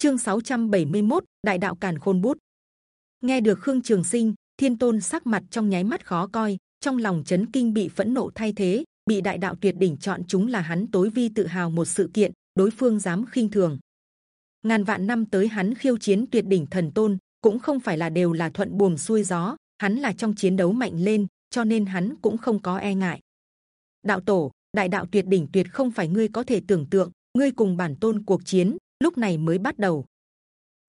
chương 671, đại đạo càn khôn bút. Nghe được khương trường sinh thiên tôn sắc mặt trong nháy mắt khó coi trong lòng chấn kinh bị phẫn nộ thay thế bị đại đạo tuyệt đỉnh chọn chúng là hắn tối vi tự hào một sự kiện đối phương dám khinh thường. Ngàn vạn năm tới hắn khiêu chiến tuyệt đỉnh thần tôn cũng không phải là đều là thuận buồm xuôi gió hắn là trong chiến đấu mạnh lên cho nên hắn cũng không có e ngại. Đạo tổ đại đạo tuyệt đỉnh tuyệt không phải ngươi có thể tưởng tượng ngươi cùng bản tôn cuộc chiến lúc này mới bắt đầu.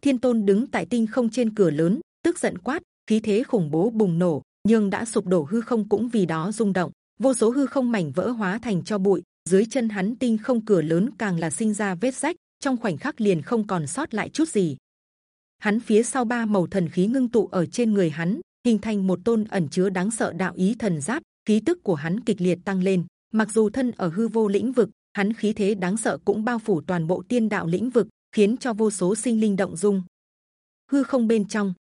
Thiên tôn đứng tại tinh không trên cửa lớn, tức giận quát, khí thế khủng bố bùng nổ, nhưng đã sụp đổ hư không cũng vì đó rung động. Vô số hư không mảnh vỡ hóa thành cho bụi, dưới chân hắn tinh không cửa lớn càng là sinh ra vết rách, trong khoảnh khắc liền không còn sót lại chút gì. Hắn phía sau ba màu thần khí ngưng tụ ở trên người hắn, hình thành một tôn ẩn chứa đáng sợ đạo ý thần giáp, khí tức của hắn kịch liệt tăng lên. Mặc dù thân ở hư vô lĩnh vực hắn khí thế đáng sợ cũng bao phủ toàn bộ tiên đạo lĩnh vực, khiến cho vô số sinh linh động dung. Hư không bên trong,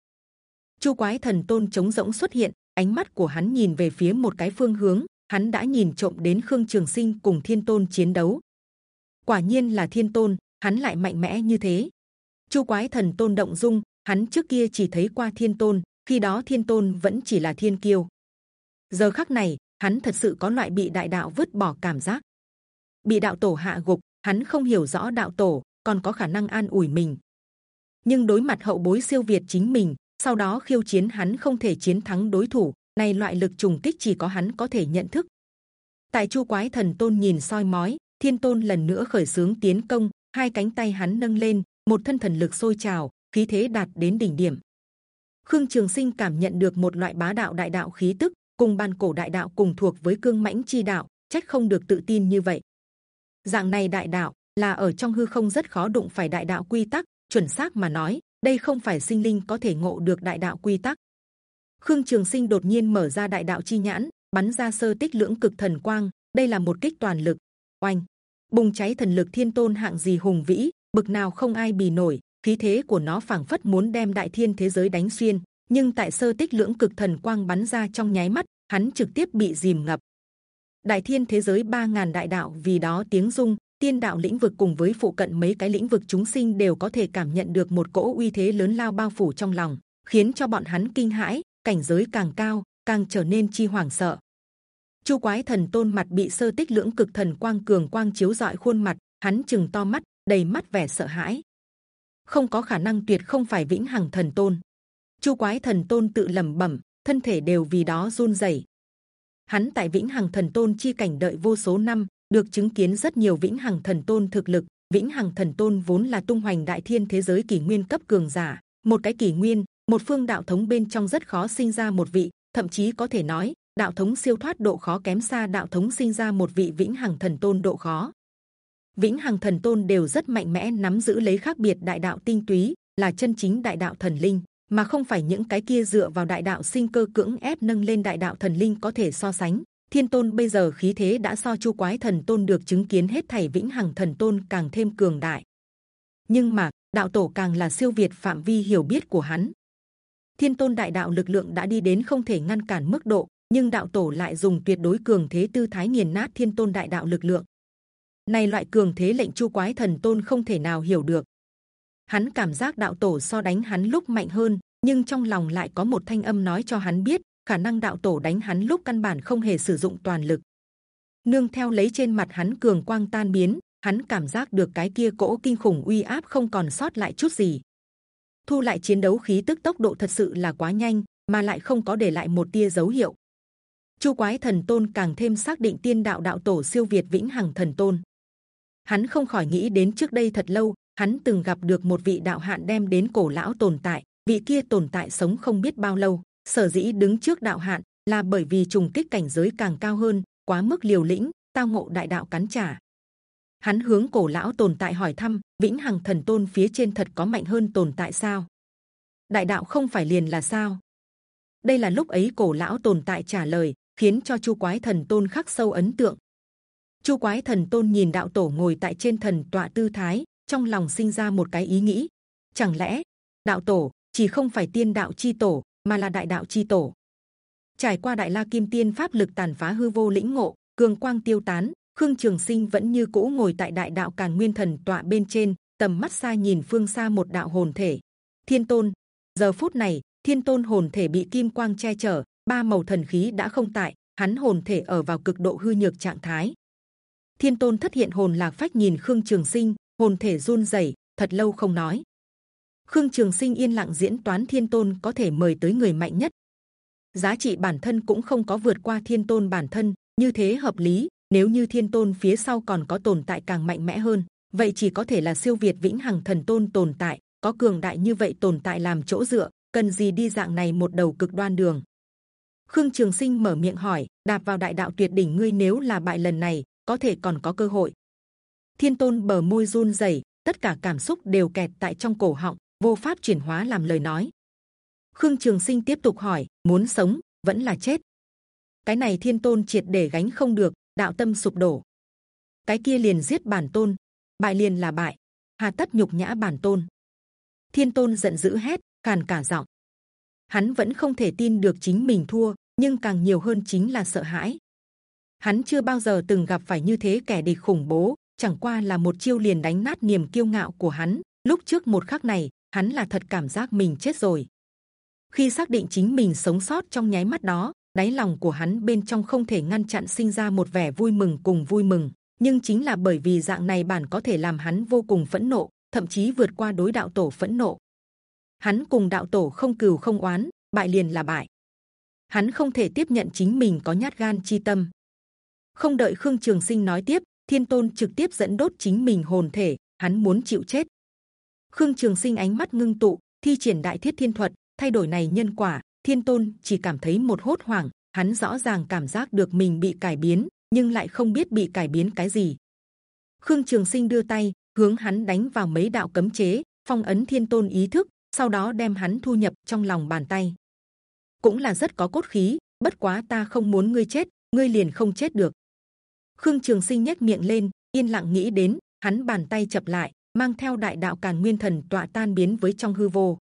chu quái thần tôn chống rỗng xuất hiện, ánh mắt của hắn nhìn về phía một cái phương hướng, hắn đã nhìn trộm đến khương trường sinh cùng thiên tôn chiến đấu. Quả nhiên là thiên tôn, hắn lại mạnh mẽ như thế. Chu quái thần tôn động dung, hắn trước kia chỉ thấy qua thiên tôn, khi đó thiên tôn vẫn chỉ là thiên kiêu. Giờ khắc này, hắn thật sự có loại bị đại đạo vứt bỏ cảm giác bị đạo tổ hạ gục, hắn không hiểu rõ đạo tổ, còn có khả năng an ủi mình. Nhưng đối mặt hậu bối siêu việt chính mình, sau đó khiêu chiến hắn không thể chiến thắng đối thủ, này loại lực trùng kích chỉ có hắn có thể nhận thức. Tại chu quái thần tôn nhìn soi mói, thiên tôn lần nữa khởi sướng tiến công, hai cánh tay hắn nâng lên, một thân thần lực sôi trào, khí thế đạt đến đỉnh điểm. Khương trường sinh cảm nhận được một loại bá đạo đại đạo khí tức, cùng ban cổ đại đạo cùng thuộc với cương mãnh chi đạo trách không được tự tin như vậy dạng này đại đạo là ở trong hư không rất khó đụng phải đại đạo quy tắc, chuẩn xác mà nói, đây không phải sinh linh có thể ngộ được đại đạo quy tắc. Khương trường sinh đột nhiên mở ra đại đạo chi nhãn, bắn ra sơ tích lưỡng cực thần quang, đây là một kích toàn lực. Oanh! Bùng cháy thần lực thiên tôn hạng gì hùng vĩ, bực nào không ai bì nổi, khí thế của nó phảng phất muốn đem đại thiên thế giới đánh xuyên, nhưng tại sơ tích lưỡng cực thần quang bắn ra trong nháy mắt, hắn trực tiếp bị dìm ngập đại thiên thế giới ba ngàn đại đạo, vì đó tiếng rung, tiên đạo lĩnh vực cùng với phụ cận mấy cái lĩnh vực chúng sinh đều có thể cảm nhận được một cỗ uy thế lớn lao bao phủ trong lòng, khiến cho bọn hắn kinh hãi, cảnh giới càng cao, càng trở nên chi hoàng sợ. Chu quái thần tôn mặt bị sơ tích lưỡng cực thần quang cường quang chiếu dọi khuôn mặt, hắn chừng to mắt, đầy mắt vẻ sợ hãi. Không có khả năng tuyệt không phải vĩnh hằng thần tôn. Chu quái thần tôn tự lẩm bẩm, thân thể đều vì đó run rẩy hắn tại vĩnh hằng thần tôn chi cảnh đợi vô số năm, được chứng kiến rất nhiều vĩnh hằng thần tôn thực lực. Vĩnh hằng thần tôn vốn là tung hoành đại thiên thế giới kỷ nguyên cấp cường giả, một cái kỷ nguyên, một phương đạo thống bên trong rất khó sinh ra một vị, thậm chí có thể nói, đạo thống siêu thoát độ khó kém xa đạo thống sinh ra một vị vĩnh hằng thần tôn độ khó. Vĩnh hằng thần tôn đều rất mạnh mẽ nắm giữ lấy khác biệt đại đạo tinh túy, là chân chính đại đạo thần linh mà không phải những cái kia dựa vào đại đạo sinh cơ cưỡng ép nâng lên đại đạo thần linh có thể so sánh. Thiên tôn bây giờ khí thế đã so chu quái thần tôn được chứng kiến hết thảy vĩnh hằng thần tôn càng thêm cường đại. Nhưng mà, đạo tổ càng là siêu việt phạm vi hiểu biết của hắn. Thiên tôn đại đạo lực lượng đã đi đến không thể ngăn cản mức độ, nhưng đạo tổ lại dùng tuyệt đối cường thế tư thái nghiền nát thiên tôn đại đạo lực lượng. Này loại cường thế lệnh chu quái thần tôn không thể nào hiểu được hắn cảm giác đạo tổ so đánh hắn lúc mạnh hơn, nhưng trong lòng lại có một thanh âm nói cho hắn biết, khả năng đạo tổ đánh hắn lúc căn bản không hề sử dụng toàn lực. Nương theo lấy trên mặt hắn cường quang tan biến, hắn cảm giác được cái kia cỗ kinh khủng uy áp không còn sót lại chút gì. Thu lại chiến đấu khí tức tốc độ thật sự là quá nhanh, mà lại không có để lại một tia dấu hiệu. Chu quái thần tôn càng thêm xác định tiên đạo đạo tổ siêu việt vĩnh hằng thần tôn. Hắn không khỏi nghĩ đến trước đây thật lâu hắn từng gặp được một vị đạo hạn đem đến cổ lão tồn tại, vị kia tồn tại sống không biết bao lâu. Sở dĩ đứng trước đạo hạn là bởi vì trùng kích cảnh giới càng cao hơn, quá mức liều lĩnh, tao ngộ đại đạo cắn trả. Hắn hướng cổ lão tồn tại hỏi thăm, vĩnh hằng thần tôn phía trên thật có mạnh hơn tồn tại sao? Đại đạo không phải liền là sao? Đây là lúc ấy cổ lão tồn tại trả lời, khiến cho chu quái thần tôn khắc sâu ấn tượng. Chu quái thần tôn nhìn đạo tổ ngồi tại trên thần tọa tư thái trong lòng sinh ra một cái ý nghĩ chẳng lẽ đạo tổ chỉ không phải tiên đạo chi tổ mà là đại đạo chi tổ trải qua đại la kim tiên pháp lực tàn phá hư vô lĩnh ngộ cường quang tiêu tán khương trường sinh vẫn như cũ ngồi tại đại đạo càn nguyên thần tọa bên trên tầm mắt xa nhìn phương xa một đạo hồn thể. Thiên tôn. Giờ phút này, thiên tôn hồn thể bị kim quang che chở, ba màu thần khí đã không tại, hắn hồn thể ở vào cực độ hư nhược trạng thái. Thiên tôn thất hiện hồn lạc phách nhìn Khương Trường Sinh, hồn thể run rẩy, thật lâu không nói. Khương Trường Sinh yên lặng diễn toán thiên tôn có thể mời tới người mạnh nhất. Giá trị bản thân cũng không có vượt qua thiên tôn bản thân, như thế hợp lý. Nếu như thiên tôn phía sau còn có tồn tại càng mạnh mẽ hơn, vậy chỉ có thể là siêu việt vĩnh hằng thần tôn tồn tại. Có cường đại như vậy tồn tại làm chỗ dựa, cần gì đi dạng này một đầu cực đoan đường? Khương Trường Sinh mở miệng hỏi, đạp vào đại đạo tuyệt đỉnh ngươi nếu là bại lần này, có thể còn có cơ hội. Thiên Tôn bờ môi run rẩy, tất cả cảm xúc đều kẹt tại trong cổ họng, vô pháp chuyển hóa làm lời nói. Khương Trường Sinh tiếp tục hỏi, muốn sống vẫn là chết? Cái này Thiên Tôn triệt để gánh không được, đạo tâm sụp đổ. Cái kia liền giết bản tôn, bại liền là bại, hà tất nhục nhã bản tôn. Thiên Tôn giận dữ hét, càn cả giọng. Hắn vẫn không thể tin được chính mình thua, nhưng càng nhiều hơn chính là sợ hãi. Hắn chưa bao giờ từng gặp phải như thế kẻ địch khủng bố, chẳng qua là một chiêu liền đánh nát niềm kiêu ngạo của hắn. Lúc trước một khắc này, hắn là thật cảm giác mình chết rồi. Khi xác định chính mình sống sót trong nháy mắt đó, đáy lòng của hắn bên trong không thể ngăn chặn sinh ra một vẻ vui mừng cùng vui mừng. Nhưng chính là bởi vì dạng này bản có thể làm hắn vô cùng phẫn nộ, thậm chí vượt qua đối đạo tổ phẫn nộ. Hắn cùng đạo tổ không cừu không oán, bại liền là bại. Hắn không thể tiếp nhận chính mình có nhát gan chi tâm. Không đợi Khương Trường Sinh nói tiếp, Thiên Tôn trực tiếp dẫn đốt chính mình hồn thể, hắn muốn chịu chết. Khương Trường Sinh ánh mắt ngưng tụ, thi triển đại thiết thiên thuật, thay đổi này nhân quả. Thiên Tôn chỉ cảm thấy một hốt hoảng, hắn rõ ràng cảm giác được mình bị cải biến, nhưng lại không biết bị cải biến cái gì. Khương Trường Sinh đưa tay hướng hắn đánh vào mấy đạo cấm chế, phong ấn Thiên Tôn ý thức, sau đó đem hắn thu nhập trong lòng bàn tay. Cũng là rất có cốt khí. Bất quá ta không muốn ngươi chết, ngươi liền không chết được. Khương Trường Sinh nhếch miệng lên, yên lặng nghĩ đến, hắn bàn tay chập lại, mang theo đại đạo càn nguyên thần tọa tan biến với trong hư vô.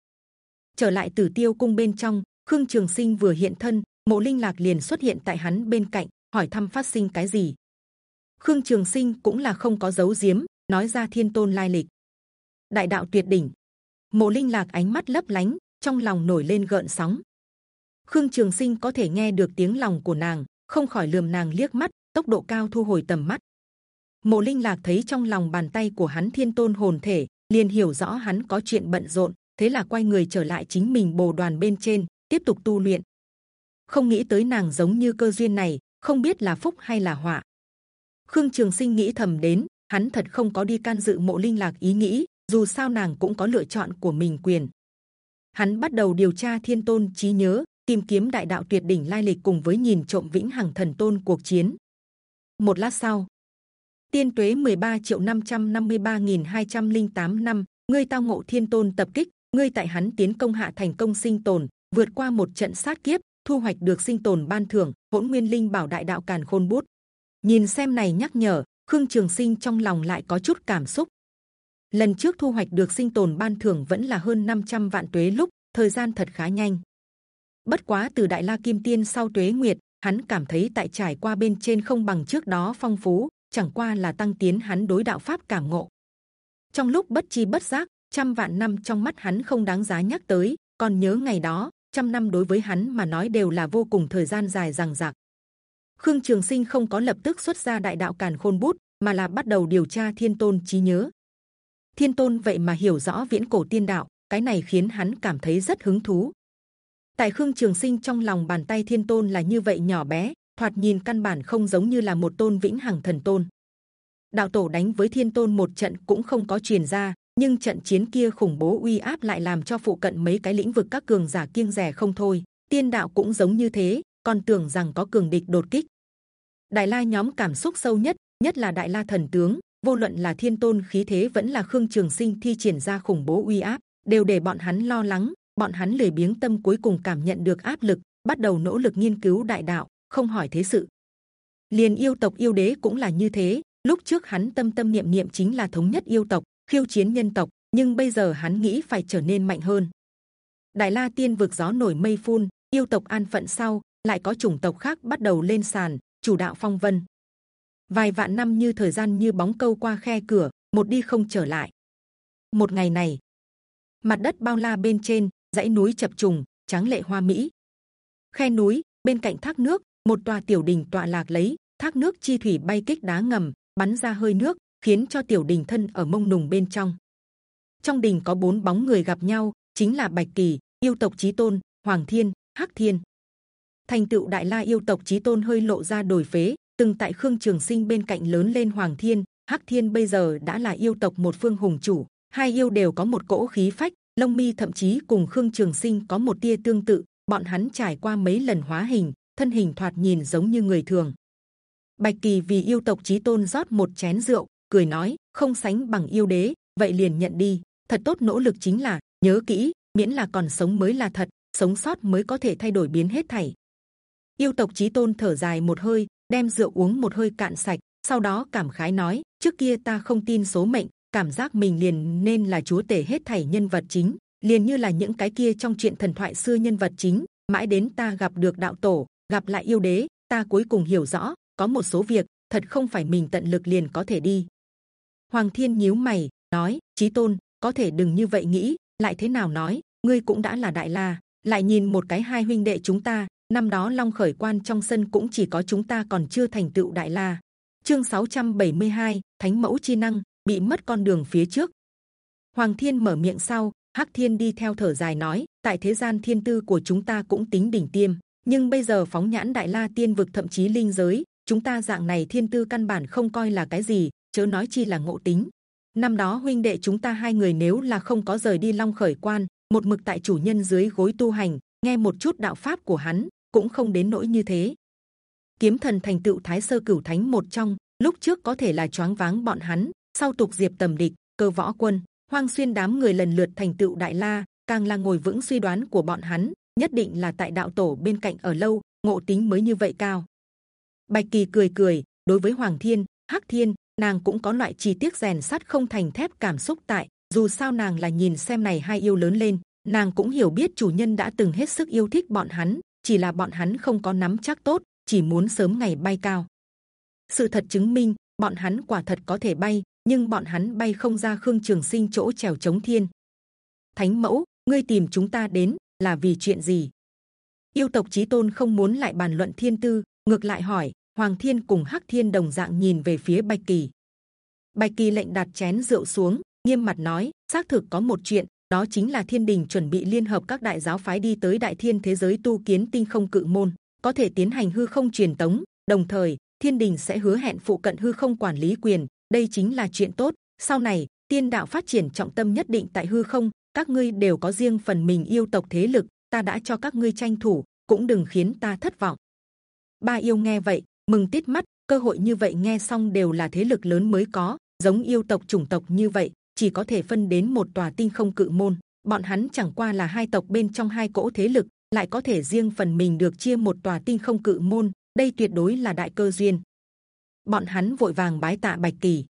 Trở lại Tử Tiêu cung bên trong, Khương Trường Sinh vừa hiện thân, Mộ Linh Lạc liền xuất hiện tại hắn bên cạnh, hỏi thăm phát sinh cái gì. Khương Trường Sinh cũng là không có giấu giếm, nói ra Thiên Tôn lai lịch. Đại đạo tuyệt đỉnh. Mộ Linh Lạc ánh mắt lấp lánh, trong lòng nổi lên gợn sóng. Khương Trường Sinh có thể nghe được tiếng lòng của nàng, không khỏi lườm nàng liếc mắt, tốc độ cao thu hồi tầm mắt. Mộ Linh Lạc thấy trong lòng bàn tay của hắn Thiên Tôn hồn thể, liền hiểu rõ hắn có chuyện bận rộn, thế là quay người trở lại chính mình bồ đoàn bên trên, tiếp tục tu luyện. Không nghĩ tới nàng giống như cơ duyên này, không biết là phúc hay là họa. Khương Trường Sinh nghĩ thầm đến, hắn thật không có đi can dự Mộ Linh Lạc ý nghĩ, dù sao nàng cũng có lựa chọn của mình quyền. Hắn bắt đầu điều tra Thiên Tôn trí nhớ, tìm kiếm đại đạo tuyệt đỉnh lai lịch cùng với nhìn trộm vĩnh hằng thần tôn cuộc chiến. Một lát sau, tiên tuế 13 triệu 553.208 năm, ngươi tao ngộ thiên tôn tập kích, ngươi tại hắn tiến công hạ thành công sinh tồn, vượt qua một trận sát kiếp, thu hoạch được sinh tồn ban thưởng, hỗn nguyên linh bảo đại đạo càn khôn bút. Nhìn xem này nhắc nhở, khương trường sinh trong lòng lại có chút cảm xúc. Lần trước thu hoạch được sinh tồn ban thưởng vẫn là hơn 500 vạn tuế lúc, thời gian thật khá nhanh. Bất quá từ Đại La Kim Tiên sau Tuế Nguyệt, hắn cảm thấy tại trải qua bên trên không bằng trước đó phong phú, chẳng qua là tăng tiến hắn đối đạo pháp cảm ngộ. Trong lúc bất chi bất giác, trăm vạn năm trong mắt hắn không đáng giá nhắc tới, còn nhớ ngày đó, trăm năm đối với hắn mà nói đều là vô cùng thời gian dài rằng rạc. Khương Trường Sinh không có lập tức xuất ra đại đạo càn khôn bút, mà là bắt đầu điều tra Thiên Tôn trí nhớ. Thiên Tôn vậy mà hiểu rõ viễn cổ tiên đạo, cái này khiến hắn cảm thấy rất hứng thú tại khương trường sinh trong lòng bàn tay thiên tôn là như vậy nhỏ bé, thoạt nhìn căn bản không giống như là một tôn vĩnh hằng thần tôn. Đạo tổ đánh với thiên tôn một trận cũng không có truyền ra, nhưng trận chiến kia khủng bố uy áp lại làm cho phụ cận mấy cái lĩnh vực các cường giả kiêng rẻ không thôi. Tiên đạo cũng giống như thế, còn tưởng rằng có cường địch đột kích. Đại la nhóm cảm xúc sâu nhất nhất là đại la thần tướng, vô luận là thiên tôn khí thế vẫn là khương trường sinh thi triển ra khủng bố uy áp, đều để bọn hắn lo lắng bọn hắn lười biếng tâm cuối cùng cảm nhận được áp lực, bắt đầu nỗ lực nghiên cứu đại đạo, không hỏi thế sự. liền yêu tộc yêu đế cũng là như thế. Lúc trước hắn tâm tâm niệm niệm chính là thống nhất yêu tộc, khiêu chiến nhân tộc, nhưng bây giờ hắn nghĩ phải trở nên mạnh hơn. Đại La Tiên vực gió nổi mây phun, yêu tộc an phận sau, lại có chủng tộc khác bắt đầu lên sàn, chủ đạo phong vân. Vài vạn năm như thời gian như bóng câu qua khe cửa, một đi không trở lại. một ngày này mặt đất bao la bên trên dãy núi chập trùng, tráng lệ hoa mỹ. Khe núi, bên cạnh thác nước, một tòa tiểu đình tọa lạc lấy, thác nước chi thủy bay kích đá ngầm, bắn ra hơi nước, khiến cho tiểu đình thân ở mông nùng bên trong. Trong đình có bốn bóng người gặp nhau, chính là bạch kỳ, yêu tộc chí tôn, hoàng thiên, hắc thiên. Thành tựu đại la yêu tộc chí tôn hơi lộ ra đổi phế, từng tại khương trường sinh bên cạnh lớn lên hoàng thiên, hắc thiên bây giờ đã là yêu tộc một phương hùng chủ, hai yêu đều có một cỗ khí phách Long mi thậm chí cùng khương trường sinh có một tia tương tự, bọn hắn trải qua mấy lần hóa hình, thân hình thoạt nhìn giống như người thường. Bạch kỳ vì yêu tộc chí tôn rót một chén rượu, cười nói, không sánh bằng yêu đế, vậy liền nhận đi. Thật tốt nỗ lực chính là, nhớ kỹ, miễn là còn sống mới là thật, sống sót mới có thể thay đổi biến hết thảy. Yêu tộc chí tôn thở dài một hơi, đem rượu uống một hơi cạn sạch, sau đó cảm khái nói, trước kia ta không tin số mệnh cảm giác mình liền nên là chúa tể hết thảy nhân vật chính liền như là những cái kia trong chuyện thần thoại xưa nhân vật chính. Mãi đến ta gặp được đạo tổ gặp lại yêu đế ta cuối cùng hiểu rõ có một số việc thật không phải mình tận lực liền có thể đi. Hoàng thiên nhíu mày nói chí tôn có thể đừng như vậy nghĩ lại thế nào nói ngươi cũng đã là đại la lại nhìn một cái hai huynh đệ chúng ta năm đó long khởi quan trong sân cũng chỉ có chúng ta còn chưa thành tựu đại la. Chương 672, Thánh mẫu chi năng bị mất con đường phía trước hoàng thiên mở miệng sau hắc thiên đi theo thở dài nói tại thế gian thiên tư của chúng ta cũng tính đỉnh tiêm nhưng bây giờ phóng nhãn đại la tiên vực thậm chí linh giới chúng ta dạng này thiên tư căn bản không coi là cái gì chớ nói chi là ngộ tính năm đó huynh đệ chúng ta hai người nếu là không có rời đi long khởi quan một mực tại chủ nhân dưới gối tu hành nghe một chút đạo pháp của hắn cũng không đến nỗi như thế. Kiếm thần thành tựu Thái sơ cửu thánh một trong, lúc trước có thể là choáng váng bọn hắn, sau tục diệp tầm địch, cơ võ quân, hoang xuyên đám người lần lượt thành tựu đại la, càng là ngồi vững suy đoán của bọn hắn, nhất định là tại đạo tổ bên cạnh ở lâu, ngộ tính mới như vậy cao. Bạch kỳ cười cười, đối với Hoàng Thiên, Hắc Thiên, nàng cũng có loại chi tiết rèn sắt không thành thép cảm xúc tại. Dù sao nàng là nhìn xem này hai yêu lớn lên, nàng cũng hiểu biết chủ nhân đã từng hết sức yêu thích bọn hắn, chỉ là bọn hắn không có nắm chắc tốt, chỉ muốn sớm ngày bay cao. Sự thật chứng minh, bọn hắn quả thật có thể bay, nhưng bọn hắn bay không ra khương trường sinh chỗ trèo chống thiên. Thánh mẫu, ngươi tìm chúng ta đến là vì chuyện gì? Yêu tộc chí tôn không muốn lại bàn luận thiên tư, ngược lại hỏi. Hoàng Thiên cùng Hắc Thiên đồng dạng nhìn về phía Bạch Kỳ. Bạch Kỳ lệnh đặt chén rượu xuống, nghiêm mặt nói: xác thực có một chuyện, đó chính là thiên đình chuẩn bị liên hợp các đại giáo phái đi tới đại thiên thế giới tu kiến tinh không cự môn có thể tiến hành hư không truyền tống đồng thời thiên đình sẽ hứa hẹn phụ cận hư không quản lý quyền đây chính là chuyện tốt sau này tiên đạo phát triển trọng tâm nhất định tại hư không các ngươi đều có riêng phần mình yêu tộc thế lực ta đã cho các ngươi tranh thủ cũng đừng khiến ta thất vọng ba yêu nghe vậy mừng tít mắt cơ hội như vậy nghe xong đều là thế lực lớn mới có giống yêu tộc chủng tộc như vậy chỉ có thể phân đến một tòa tinh không cự môn. Bọn hắn chẳng qua là hai tộc bên trong hai cỗ thế lực, lại có thể riêng phần mình được chia một tòa tinh không cự môn. Đây tuyệt đối là đại cơ duyên. Bọn hắn vội vàng bái tạ bạch kỳ.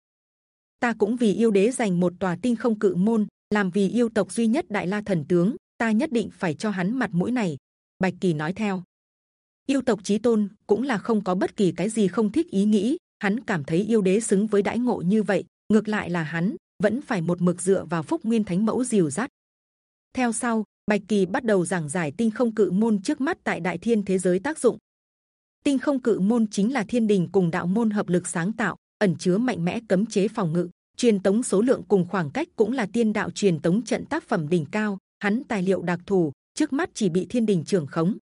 Ta cũng vì yêu đế dành một tòa tinh không cự môn, làm vì yêu tộc duy nhất đại la thần tướng, ta nhất định phải cho hắn mặt mũi này. Bạch kỳ nói theo. Yêu tộc chí tôn cũng là không có bất kỳ cái gì không thích ý nghĩ, hắn cảm thấy yêu đế xứng với đãi ngộ như vậy, ngược lại là hắn vẫn phải một mực dựa vào phúc nguyên thánh mẫu dìu dắt. Theo sau, Bạch Kỳ bắt đầu giảng giải tinh không cự môn trước mắt tại đại thiên thế giới tác dụng. Tinh không cự môn chính là thiên đình cùng đạo môn hợp lực sáng tạo, ẩn chứa mạnh mẽ cấm chế phòng ngự, truyền tống số lượng cùng khoảng cách cũng là tiên đạo truyền tống trận tác phẩm đỉnh cao. Hắn tài liệu đặc thù, trước mắt chỉ bị thiên đình trưởng khống.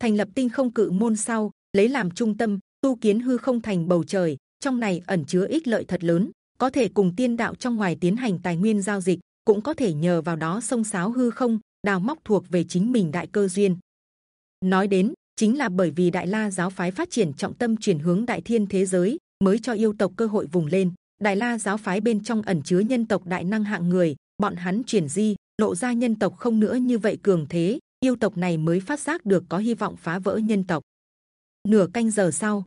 Thành lập tinh không cự môn sau, lấy làm trung tâm, tu kiến hư không thành bầu trời, trong này ẩn chứa ích lợi thật lớn có thể cùng tiên đạo trong ngoài tiến hành tài nguyên giao dịch, cũng có thể nhờ vào đó sông sáo hư không, đào móc thuộc về chính mình đại cơ duyên. Nói đến chính là bởi vì đại la giáo phái phát triển trọng tâm chuyển hướng đại thiên thế giới, mới cho yêu tộc cơ hội vùng lên. Đại la giáo phái bên trong ẩn chứa nhân tộc đại năng hạng người, bọn hắn chuyển di, lộ ra nhân tộc không nữa như vậy cường thế, yêu tộc này mới phát giác được có hy vọng phá vỡ nhân tộc. Nửa canh giờ sau,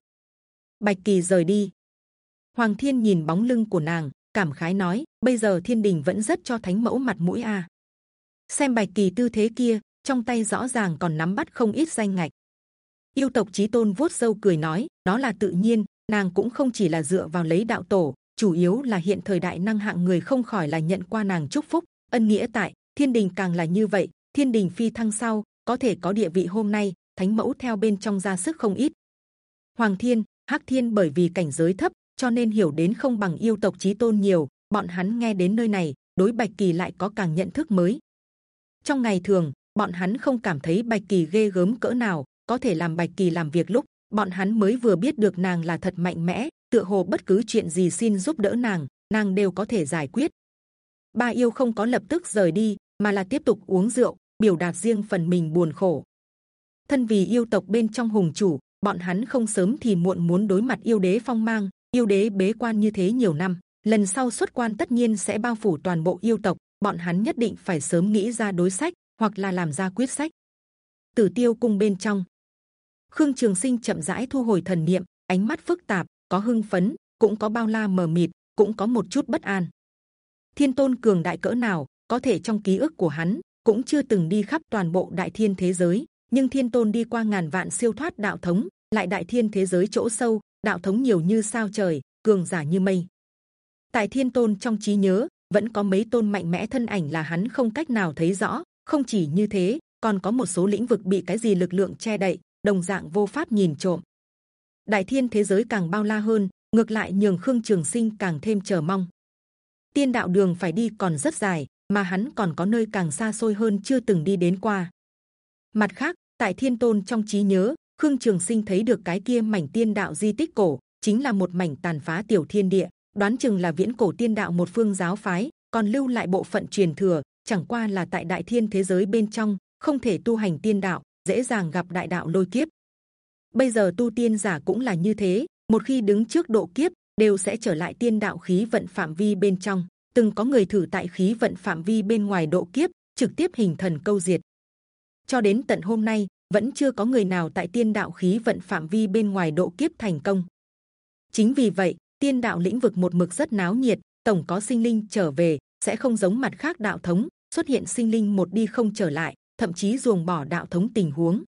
Bạch Kỳ rời đi, Hoàng Thiên nhìn bóng lưng của nàng, cảm khái nói: bây giờ Thiên Đình vẫn rất cho Thánh Mẫu mặt mũi a. À. Xem Bạch Kỳ tư thế kia, trong tay rõ ràng còn nắm bắt không ít danh ngạch. Yêu tộc Chí Tôn vuốt râu cười nói: đó là tự nhiên, nàng cũng không chỉ là dựa vào lấy đạo tổ, chủ yếu là hiện thời đại năng hạng người không khỏi là nhận qua nàng chúc phúc ân nghĩa tại thiên đình càng là như vậy thiên đình phi thăng sau có thể có địa vị hôm nay thánh mẫu theo bên trong ra sức không ít. Hoàng thiên hắc thiên bởi vì cảnh giới thấp cho nên hiểu đến không bằng yêu tộc chí tôn nhiều bọn hắn nghe đến nơi này đối bạch kỳ lại có càng nhận thức mới. Trong ngày thường bọn hắn không cảm thấy bạch kỳ ghê gớm cỡ nào có thể làm bạch kỳ làm việc lúc, bọn hắn mới vừa biết được nàng là thật mạnh mẽ, tựa hồ bất cứ chuyện gì xin giúp đỡ nàng nàng đều có thể giải quyết. Ba yêu không có lập tức rời đi, mà là tiếp tục uống rượu, biểu đạt riêng phần mình buồn khổ. Thân vì yêu tộc bên trong hùng chủ, bọn hắn không sớm thì muộn muốn đối mặt yêu đế phong mang, yêu đế bế quan như thế nhiều năm, lần sau xuất quan tất nhiên sẽ bao phủ toàn bộ yêu tộc, bọn hắn nhất định phải sớm nghĩ ra đối sách, hoặc là làm ra quyết sách. Tử tiêu cung bên trong khương trường sinh chậm rãi thu hồi thần niệm, ánh mắt phức tạp, có hưng phấn, cũng có bao la mờ mịt, cũng có một chút bất an. Thiên tôn cường đại cỡ nào, có thể trong ký ức của hắn, cũng chưa từng đi khắp toàn bộ đại thiên thế giới. Nhưng thiên tôn đi qua ngàn vạn siêu thoát đạo thống, lại đại thiên thế giới chỗ sâu, đạo thống nhiều như sao trời, cường giả như mây. Tại thiên tôn trong trí nhớ, vẫn có mấy tôn mạnh mẽ thân ảnh là hắn không cách nào thấy rõ. Không chỉ như thế, còn có một số lĩnh vực bị cái gì lực lượng che đậy đồng dạng vô pháp nhìn trộm. Đại thiên thế giới càng bao la hơn, ngược lại nhường khương trường sinh càng thêm chờ mong. Tiên đạo đường phải đi còn rất dài, mà hắn còn có nơi càng xa xôi hơn chưa từng đi đến qua. Mặt khác, tại thiên tôn trong trí nhớ, khương trường sinh thấy được cái kia mảnh tiên đạo di tích cổ, chính là một mảnh tàn phá tiểu thiên địa, đoán chừng là viễn cổ tiên đạo một phương giáo phái, còn lưu lại bộ phận truyền thừa, chẳng qua là tại đại thiên thế giới bên trong, không thể tu hành tiên đạo dễ dàng gặp đại đạo lôi kiếp. Bây giờ tu tiên giả cũng là như thế, một khi đứng trước độ kiếp, đều sẽ trở lại tiên đạo khí vận phạm vi bên trong. Từng có người thử tại khí vận phạm vi bên ngoài độ kiếp, trực tiếp hình thần câu diệt. Cho đến tận hôm nay, vẫn chưa có người nào tại tiên đạo khí vận phạm vi bên ngoài độ kiếp thành công. Chính vì vậy, tiên đạo lĩnh vực một mực rất náo nhiệt, tổng có sinh linh trở về, sẽ không giống mặt khác đạo thống, xuất hiện sinh linh một đi không trở lại thậm chí ruồng bỏ đạo thống tình huống.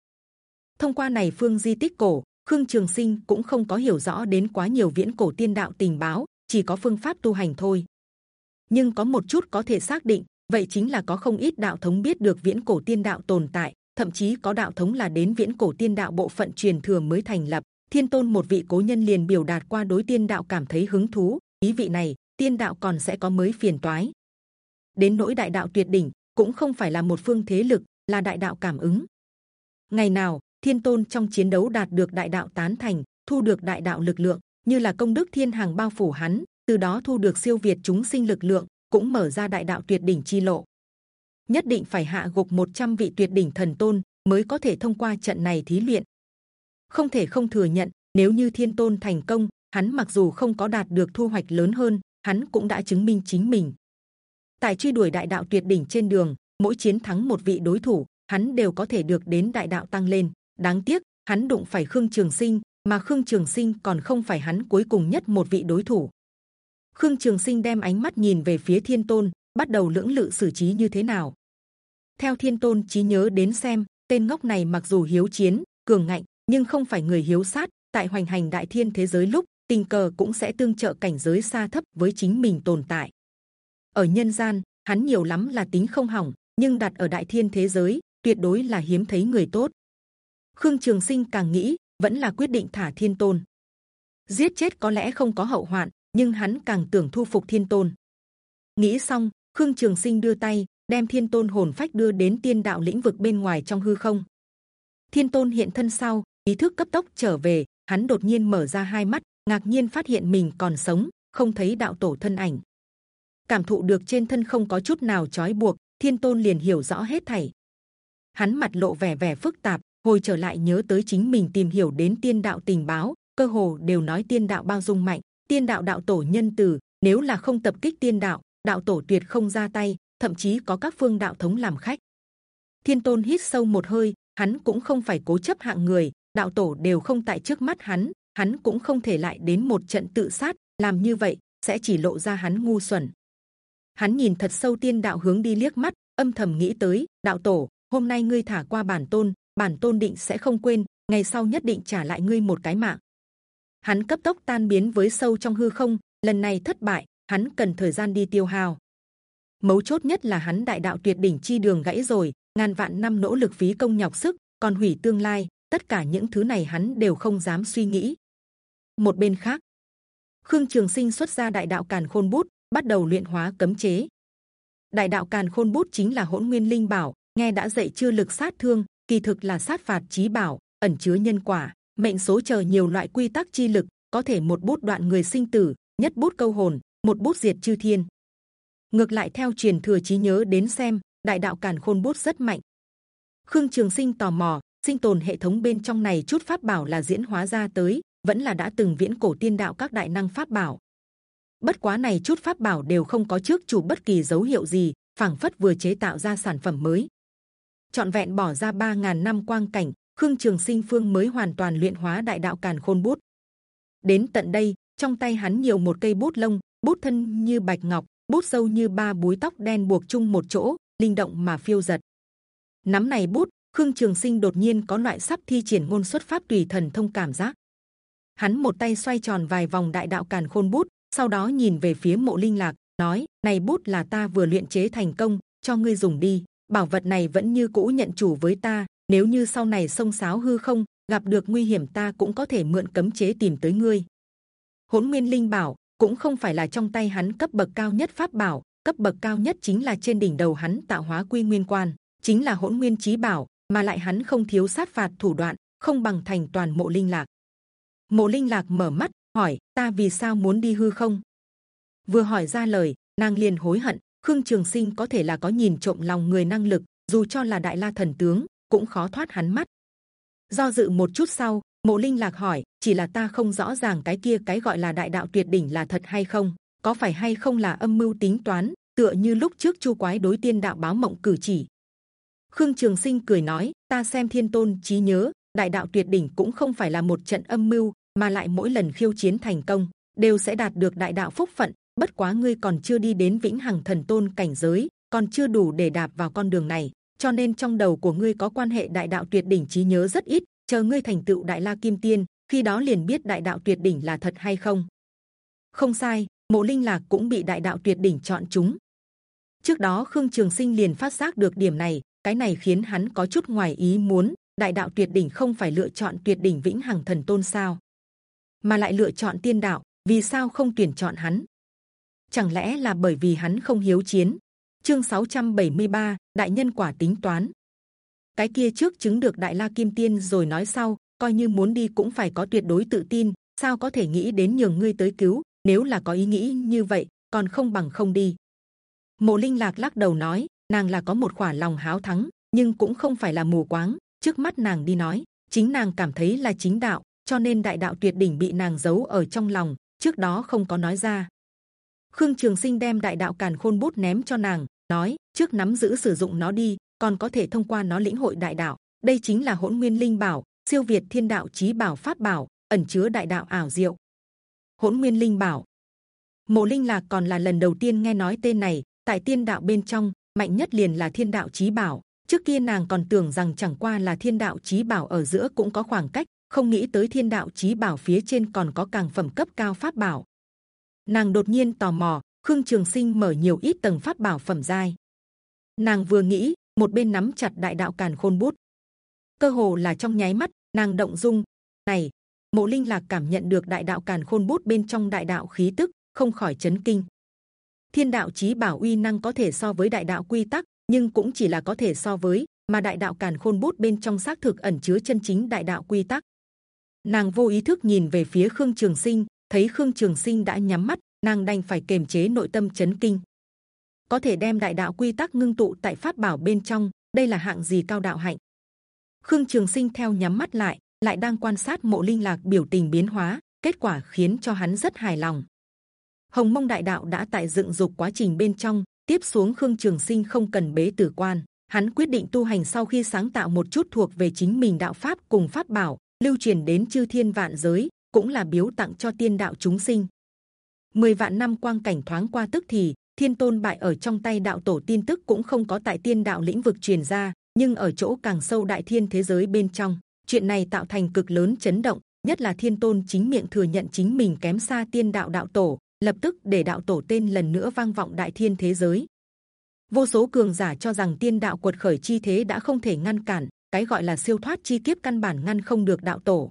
Thông qua này phương di tích cổ, khương trường sinh cũng không có hiểu rõ đến quá nhiều viễn cổ tiên đạo tình báo, chỉ có phương pháp tu hành thôi. Nhưng có một chút có thể xác định, vậy chính là có không ít đạo thống biết được viễn cổ tiên đạo tồn tại, thậm chí có đạo thống là đến viễn cổ tiên đạo bộ phận truyền thừa mới thành lập. Thiên tôn một vị cố nhân liền biểu đạt qua đối tiên đạo cảm thấy hứng thú, ý vị này, tiên đạo còn sẽ có mới phiền toái. Đến nỗi đại đạo tuyệt đỉnh, cũng không phải là một phương thế lực là đại đạo cảm ứng. Ngày nào, thiên tôn trong chiến đấu đạt được đại đạo tán thành, thu được đại đạo lực lượng, như là công đức thiên hàng bao phủ hắn, từ đó thu được siêu việt chúng sinh lực lượng, cũng mở ra đại đạo tuyệt đỉnh chi lộ. Nhất định phải hạ gục 100 vị tuyệt đỉnh thần tôn mới có thể thông qua trận này thí luyện. Không thể không thừa nhận, nếu như thiên tôn thành công, hắn mặc dù không có đạt được thu hoạch lớn hơn, hắn cũng đã chứng minh chính mình. Tại truy đuổi đại đạo tuyệt đỉnh trên đường mỗi chiến thắng một vị đối thủ, hắn đều có thể được đến đại đạo tăng lên. Đáng tiếc, hắn đụng phải khương trường sinh, mà khương trường sinh còn không phải hắn cuối cùng nhất một vị đối thủ. Khương trường sinh đem ánh mắt nhìn về phía thiên tôn, bắt đầu lưỡng lự xử trí như thế nào. Theo thiên tôn trí nhớ đến xem, tên ngốc này mặc dù hiếu chiến, cường ngạnh, nhưng không phải người hiếu sát. Tại hoành hành đại thiên thế giới lúc, tình cờ cũng sẽ tương trợ cảnh giới xa thấp với chính mình tồn tại. Ở nhân gian, hắn nhiều lắm là tính không hỏng nhưng đặt ở đại thiên thế giới, tuyệt đối là hiếm thấy người tốt. Khương trường sinh càng nghĩ, vẫn là quyết định thả thiên tôn. Giết chết có lẽ không có hậu hoạn, nhưng hắn càng tưởng thu phục thiên tôn. Nghĩ xong, khương trường sinh đưa tay, đem thiên tôn hồn phách đưa đến tiên đạo lĩnh vực bên ngoài trong hư không. Thiên tôn hiện thân sau, ý thức cấp tốc trở về, hắn đột nhiên mở ra hai mắt, ngạc nhiên phát hiện mình còn sống, không thấy đạo tổ thân ảnh. Cảm thụ được trên thân không có chút nào trói buộc thiên tôn liền hiểu rõ hết thảy. Hắn mặt lộ vẻ vẻ phức tạp, hồi trở lại nhớ tới chính mình tìm hiểu đến tiên đạo tình báo, cơ hồ đều nói tiên đạo bao dung mạnh, tiên đạo đạo tổ nhân từ, nếu là không tập kích tiên đạo đạo tổ tuyệt không ra tay, thậm chí có các phương đạo thống làm khách. Thiên tôn hít sâu một hơi, hắn cũng không phải cố chấp hạng người, đạo tổ đều không tại trước mắt hắn hắn cũng không thể lại đến một trận tự sát, làm như vậy sẽ chỉ lộ ra hắn ngu xuẩn hắn nhìn thật sâu tiên đạo hướng đi liếc mắt, âm thầm nghĩ tới, đạo tổ, hôm nay ngươi thả qua bản tôn bản tôn định sẽ không quên, ngày sau nhất định trả lại ngươi một cái mạng. Hắn cấp tốc tan biến với sâu trong hư không, lần này thất bại, hắn cần thời gian đi tiêu hao. Mấu chốt nhất là hắn đại đạo tuyệt đỉnh chi đường gãy rồi, ngàn vạn năm nỗ lực phí công nhọc sức, còn hủy tương lai, tất cả những thứ này hắn đều không dám suy nghĩ. Một bên khác, khương trường sinh xuất ra đại đạo càn khôn bút bắt đầu luyện hóa cấm chế. Đại đạo càn khôn bút chính là hỗn nguyên linh bảo, nghe đã dạy chưa lực sát thương, kỳ thực là sát phạt trí bảo, ẩn chứa nhân quả, mệnh số chờ nhiều loại quy tắc chi lực, có thể một bút đoạn người sinh tử, nhất bút câu hồn, một bút diệt chư thiên. Ngược lại theo truyền thừa trí nhớ đến xem, đại đạo càn khôn bút rất mạnh. Khương trường sinh tò mò, sinh tồn hệ thống bên trong này chút pháp bảo là diễn hóa ra tới, vẫn là đã từng viễn cổ tiên đạo các đại năng pháp bảo bất quá này chút pháp bảo đều không có trước chủ bất kỳ dấu hiệu gì, phảng phất vừa chế tạo ra sản phẩm mới. Chọn vẹn bỏ ra 3.000 năm quang cảnh, khương trường sinh phương mới hoàn toàn luyện hóa đại đạo càn khôn bút. Đến tận đây, trong tay hắn nhiều một cây bút lông, bút thân như bạch ngọc, bút sâu như ba búi tóc đen buộc chung một chỗ, linh động mà phiêu giật. Nắm này bút, khương trường sinh đột nhiên có loại sắp thi triển ngôn xuất pháp tùy thần thông cảm giác. Hắn một tay xoay tròn vài vòng đại đạo càn khôn bút sau đó nhìn về phía mộ linh lạc, nói, này bút là ta vừa luyện chế thành công, cho ngươi dùng đi. Bảo vật này vẫn như cũ nhận chủ với ta, nếu như sau này sông sáo hư không, gặp được nguy hiểm ta cũng có thể mượn cấm chế tìm tới ngươi. Hỗn nguyên linh bảo, cũng không phải là trong tay hắn cấp bậc cao nhất pháp bảo, cấp bậc cao nhất chính là trên đỉnh đầu hắn tạo hóa quy nguyên quan, chính là hỗn nguyên chí bảo, mà lại hắn không thiếu sát phạt thủ đoạn, không bằng thành toàn mộ linh lạc. Mộ linh lạc mở mắt hỏi, ta vì sao muốn đi hư không? Vừa hỏi ra lời, nàng liền hối hận. Khương trường sinh có thể là có nhìn trộm lòng người năng lực, dù cho là đại la thần tướng, cũng khó thoát hắn mắt. Do dự một chút sau, mộ linh lạc hỏi, chỉ là ta không rõ ràng cái kia cái gọi là đại đạo tuyệt đỉnh là thật hay không? Có phải hay không là âm mưu tính toán, tựa như lúc trước chu quái đối tiên đạo báo mộng cử chỉ? Khương trường sinh cười nói, ta xem thiên tôn trí nhớ, đại đạo tuyệt đỉnh cũng không phải là một trận âm mưu mà lại mỗi lần khiêu chiến thành công, đều sẽ đạt được đại đạo phúc phận. Bất quá ngươi còn chưa đi đến vĩnh hằng thần tôn cảnh giới, còn chưa đủ để đạp vào con đường này, cho nên trong đầu của ngươi có quan hệ đại đạo tuyệt đỉnh trí nhớ rất ít. Chờ ngươi thành tựu đại la kim tiên, khi đó liền biết đại đạo tuyệt đỉnh là thật hay không. Không sai, mộ linh lạc cũng bị đại đạo tuyệt đỉnh chọn chúng. Trước đó khương trường sinh liền phát giác được điểm này, cái này khiến hắn có chút ngoài ý muốn, đại đạo tuyệt đỉnh không phải lựa chọn tuyệt đỉnh vĩnh hằng thần tôn sao? Mà lại lựa chọn tiên đạo vì sao không tuyển chọn hắn? Chẳng lẽ là bởi vì hắn không hiếu chiến? Chương 673, đại nhân quả tính toán. Cái kia trước chứng được đại la kim tiên rồi nói sau coi như muốn đi cũng phải có tuyệt đối tự tin sao có thể nghĩ đến nhường ngươi tới cứu? Nếu là có ý nghĩ như vậy còn không bằng không đi. Mộ linh lạc lắc đầu nói nàng là có một khỏa lòng háo thắng nhưng cũng không phải là mù quáng. Trước mắt nàng đi nói chính nàng cảm thấy là chính đạo cho nên đại đạo tuyệt đỉnh bị nàng giấu ở trong lòng, trước đó không có nói ra. Khương trường sinh đem đại đạo càn khôn bút ném cho nàng, nói, trước nắm giữ sử dụng nó đi, còn có thể thông qua nó lĩnh hội đại đạo. Đây chính là hỗn nguyên linh bảo, siêu việt thiên đạo chí bảo pháp bảo, ẩn chứa đại đạo ảo diệu. Hỗn nguyên linh bảo. Mộ linh lạc còn là lần đầu tiên nghe nói tên này, tại tiên đạo bên trong, mạnh nhất liền là thiên đạo chí bảo. Trước kia nàng còn tưởng rằng chẳng qua là thiên đạo chí bảo ở giữa cũng có khoảng cách không nghĩ tới thiên đạo chí bảo phía trên còn có càng phẩm cấp cao pháp bảo. Nàng đột nhiên tò mò, khương trường sinh mở nhiều ít tầng pháp bảo phẩm giai. Nàng vừa nghĩ, một bên nắm chặt đại đạo càn khôn bút. Cơ hồ là trong nháy mắt, nàng động dung. Này, mộ linh lạc cảm nhận được đại đạo càn khôn bút bên trong đại đạo khí tức, không khỏi chấn kinh. Thiên đạo chí bảo uy năng có thể so với đại đạo quy tắc, nhưng cũng chỉ là có thể so với, mà đại đạo càn khôn bút bên trong xác thực ẩn chứa chân chính đại đạo quy tắc nàng vô ý thức nhìn về phía khương trường sinh, thấy khương trường sinh đã nhắm mắt, nàng đành phải kiềm chế nội tâm chấn kinh. Có thể đem đại đạo quy tắc ngưng tụ tại pháp bảo bên trong, đây là hạng gì cao đạo hạnh? Khương trường sinh theo nhắm mắt lại lại đang quan sát mộ linh lạc biểu tình biến hóa, kết quả khiến cho hắn rất hài lòng. Hồng mông đại đạo đã tại dựng dục quá trình bên trong, tiếp xuống khương trường sinh không cần bế tử quan, hắn quyết định tu hành sau khi sáng tạo một chút thuộc về chính mình đạo pháp cùng pháp bảo lưu truyền đến chư thiên vạn giới cũng là biếu tặng cho tiên đạo chúng sinh mười vạn năm quang cảnh thoáng qua tức thì thiên tôn bại ở trong tay đạo tổ tin tức cũng không có tại tiên đạo lĩnh vực truyền ra nhưng ở chỗ càng sâu đại thiên thế giới bên trong chuyện này tạo thành cực lớn chấn động nhất là thiên tôn chính miệng thừa nhận chính mình kém xa tiên đạo đạo tổ lập tức để đạo tổ tên lần nữa vang vọng đại thiên thế giới. Vô số cường giả cho rằng tiên đạo quật khởi chi thế đã không thể ngăn cản, cái gọi là siêu thoát chi kiếp căn bản ngăn không được đạo tổ.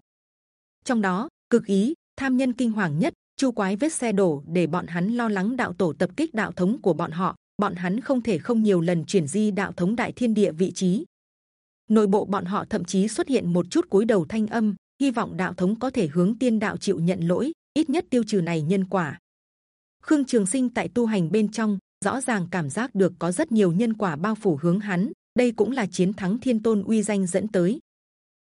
Trong đó, cực ý, tham nhân kinh hoàng nhất, chu quái vết xe đổ để bọn hắn lo lắng đạo tổ tập kích đạo thống của bọn họ. Bọn hắn không thể không nhiều lần chuyển di đạo thống đại thiên địa vị trí. Nội bộ bọn họ thậm chí xuất hiện một chút cúi đầu thanh âm, hy vọng đạo thống có thể hướng tiên đạo chịu nhận lỗi, ít nhất tiêu trừ này nhân quả. Khương Trường Sinh tại tu hành bên trong rõ ràng cảm giác được có rất nhiều nhân quả bao phủ hướng hắn. Đây cũng là chiến thắng thiên tôn uy danh dẫn tới.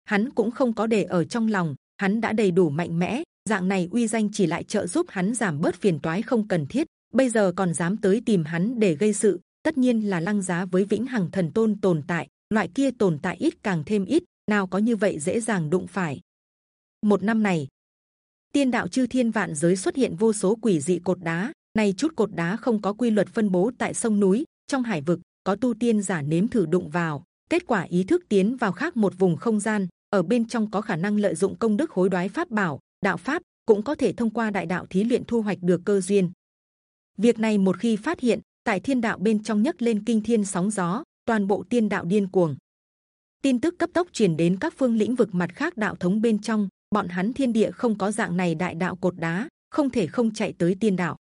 Hắn cũng không có để ở trong lòng, hắn đã đầy đủ mạnh mẽ. Dạng này uy danh chỉ lại trợ giúp hắn giảm bớt phiền toái không cần thiết. Bây giờ còn dám tới tìm hắn để gây sự, tất nhiên là lăng giá với vĩnh hằng thần tôn tồn tại. Loại kia tồn tại ít càng thêm ít, nào có như vậy dễ dàng đụng phải. Một năm này, tiên đạo chư thiên vạn giới xuất hiện vô số quỷ dị cột đá, này chút cột đá không có quy luật phân bố tại sông núi, trong hải vực có tu tiên giả nếm thử đụng vào, kết quả ý thức tiến vào khác một vùng không gian, ở bên trong có khả năng lợi dụng công đức hối đoái pháp bảo, đạo pháp cũng có thể thông qua đại đạo thí luyện thu hoạch được cơ duyên. Việc này một khi phát hiện, tại thiên đạo bên trong nhấc lên kinh thiên sóng gió, toàn bộ tiên đạo điên cuồng. Tin tức cấp tốc truyền đến các phương lĩnh vực mặt khác đạo thống bên trong, bọn hắn thiên địa không có dạng này đại đạo cột đá, không thể không chạy tới tiên đạo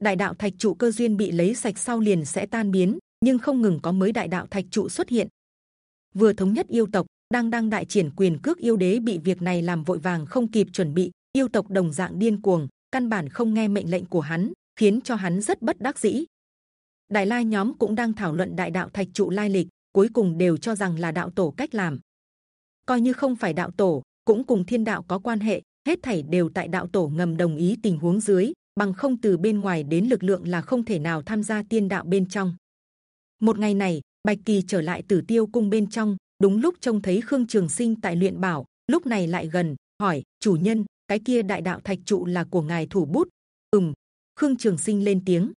đại đạo thạch trụ cơ duyên bị lấy sạch sau liền sẽ tan biến, nhưng không ngừng có mới đại đạo thạch trụ xuất hiện. Vừa thống nhất yêu tộc, đang đang đại triển quyền cước yêu đế bị việc này làm vội vàng không kịp chuẩn bị, yêu tộc đồng dạng điên cuồng, căn bản không nghe mệnh lệnh của hắn, khiến cho hắn rất bất đắc dĩ. Đại lai nhóm cũng đang thảo luận đại đạo thạch trụ lai lịch, cuối cùng đều cho rằng là đạo tổ cách làm. Coi như không phải đạo tổ, cũng cùng thiên đạo có quan hệ, hết thảy đều tại đạo tổ ngầm đồng ý tình huống dưới, bằng không từ bên ngoài đến lực lượng là không thể nào tham gia tiên đạo bên trong. Một ngày này, Bạch Kỳ trở lại Tử Tiêu cung bên trong, đúng lúc trông thấy Khương Trường Sinh tại luyện bảo, lúc này lại gần hỏi chủ nhân, cái kia đại đạo thạch trụ là của ngài thủ bút? Ừm. Khương Trường Sinh lên tiếng.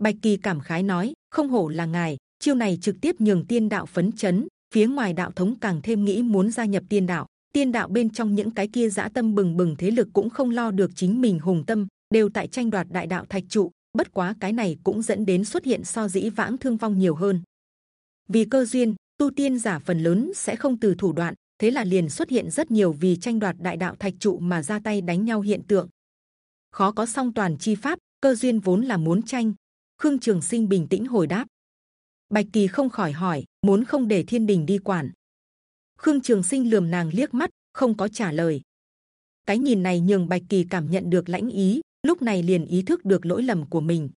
Bạch Kỳ cảm khái nói, không hổ là ngài, chiêu này trực tiếp nhường tiên đạo phấn chấn, phía ngoài đạo thống càng thêm nghĩ muốn gia nhập tiên đạo. Tiên đạo bên trong những cái kia dã tâm bừng bừng thế lực cũng không lo được chính mình hùng tâm, đều tại tranh đoạt đại đạo thạch trụ. Bất quá cái này cũng dẫn đến xuất hiện so dĩ vãng thương vong nhiều hơn. Vì cơ duyên, tu tiên giả phần lớn sẽ không từ thủ đoạn, thế là liền xuất hiện rất nhiều vì tranh đoạt đại đạo thạch trụ mà ra tay đánh nhau hiện tượng. Khó có song toàn chi pháp, cơ duyên vốn là muốn tranh. Khương Trường Sinh bình tĩnh hồi đáp. Bạch Kỳ không khỏi hỏi, muốn không để Thiên Đình đi quản. Khương Trường Sinh lườm nàng liếc mắt, không có trả lời. Cái nhìn này nhường Bạch Kỳ cảm nhận được lãnh ý, lúc này liền ý thức được lỗi lầm của mình.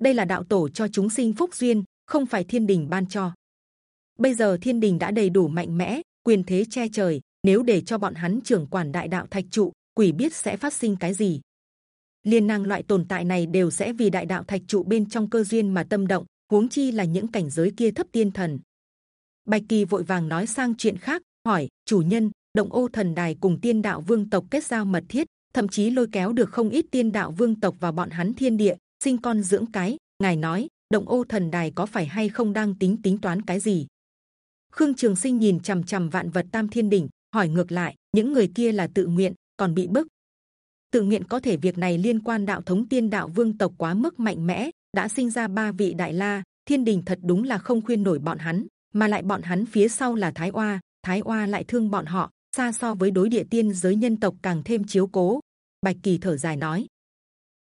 Đây là đạo tổ cho chúng sinh phúc duyên, không phải thiên đình ban cho. Bây giờ thiên đình đã đầy đủ mạnh mẽ, quyền thế che trời. Nếu để cho bọn hắn trưởng quản đại đạo thạch trụ, quỷ biết sẽ phát sinh cái gì. Liên năng loại tồn tại này đều sẽ vì đại đạo thạch trụ bên trong cơ duyên mà tâm động, huống chi là những cảnh giới kia thấp tiên thần. Bạch kỳ vội vàng nói sang chuyện khác, hỏi chủ nhân, động ô thần đài cùng tiên đạo vương tộc kết giao mật thiết, thậm chí lôi kéo được không ít tiên đạo vương tộc và bọn hắn thiên địa sinh con dưỡng cái. Ngài nói động ô thần đài có phải hay không đang tính tính toán cái gì? Khương Trường Sinh nhìn c h ầ m c h ầ m vạn vật tam thiên đỉnh, hỏi ngược lại những người kia là tự nguyện, còn bị bức. Tự nguyện có thể việc này liên quan đạo thống tiên đạo vương tộc quá mức mạnh mẽ, đã sinh ra ba vị đại la, thiên đình thật đúng là không khuyên nổi bọn hắn, mà lại bọn hắn phía sau là thái oa, thái oa lại thương bọn họ, xa so với đối địa tiên giới nhân tộc càng thêm chiếu cố. Bạch kỳ thở dài nói.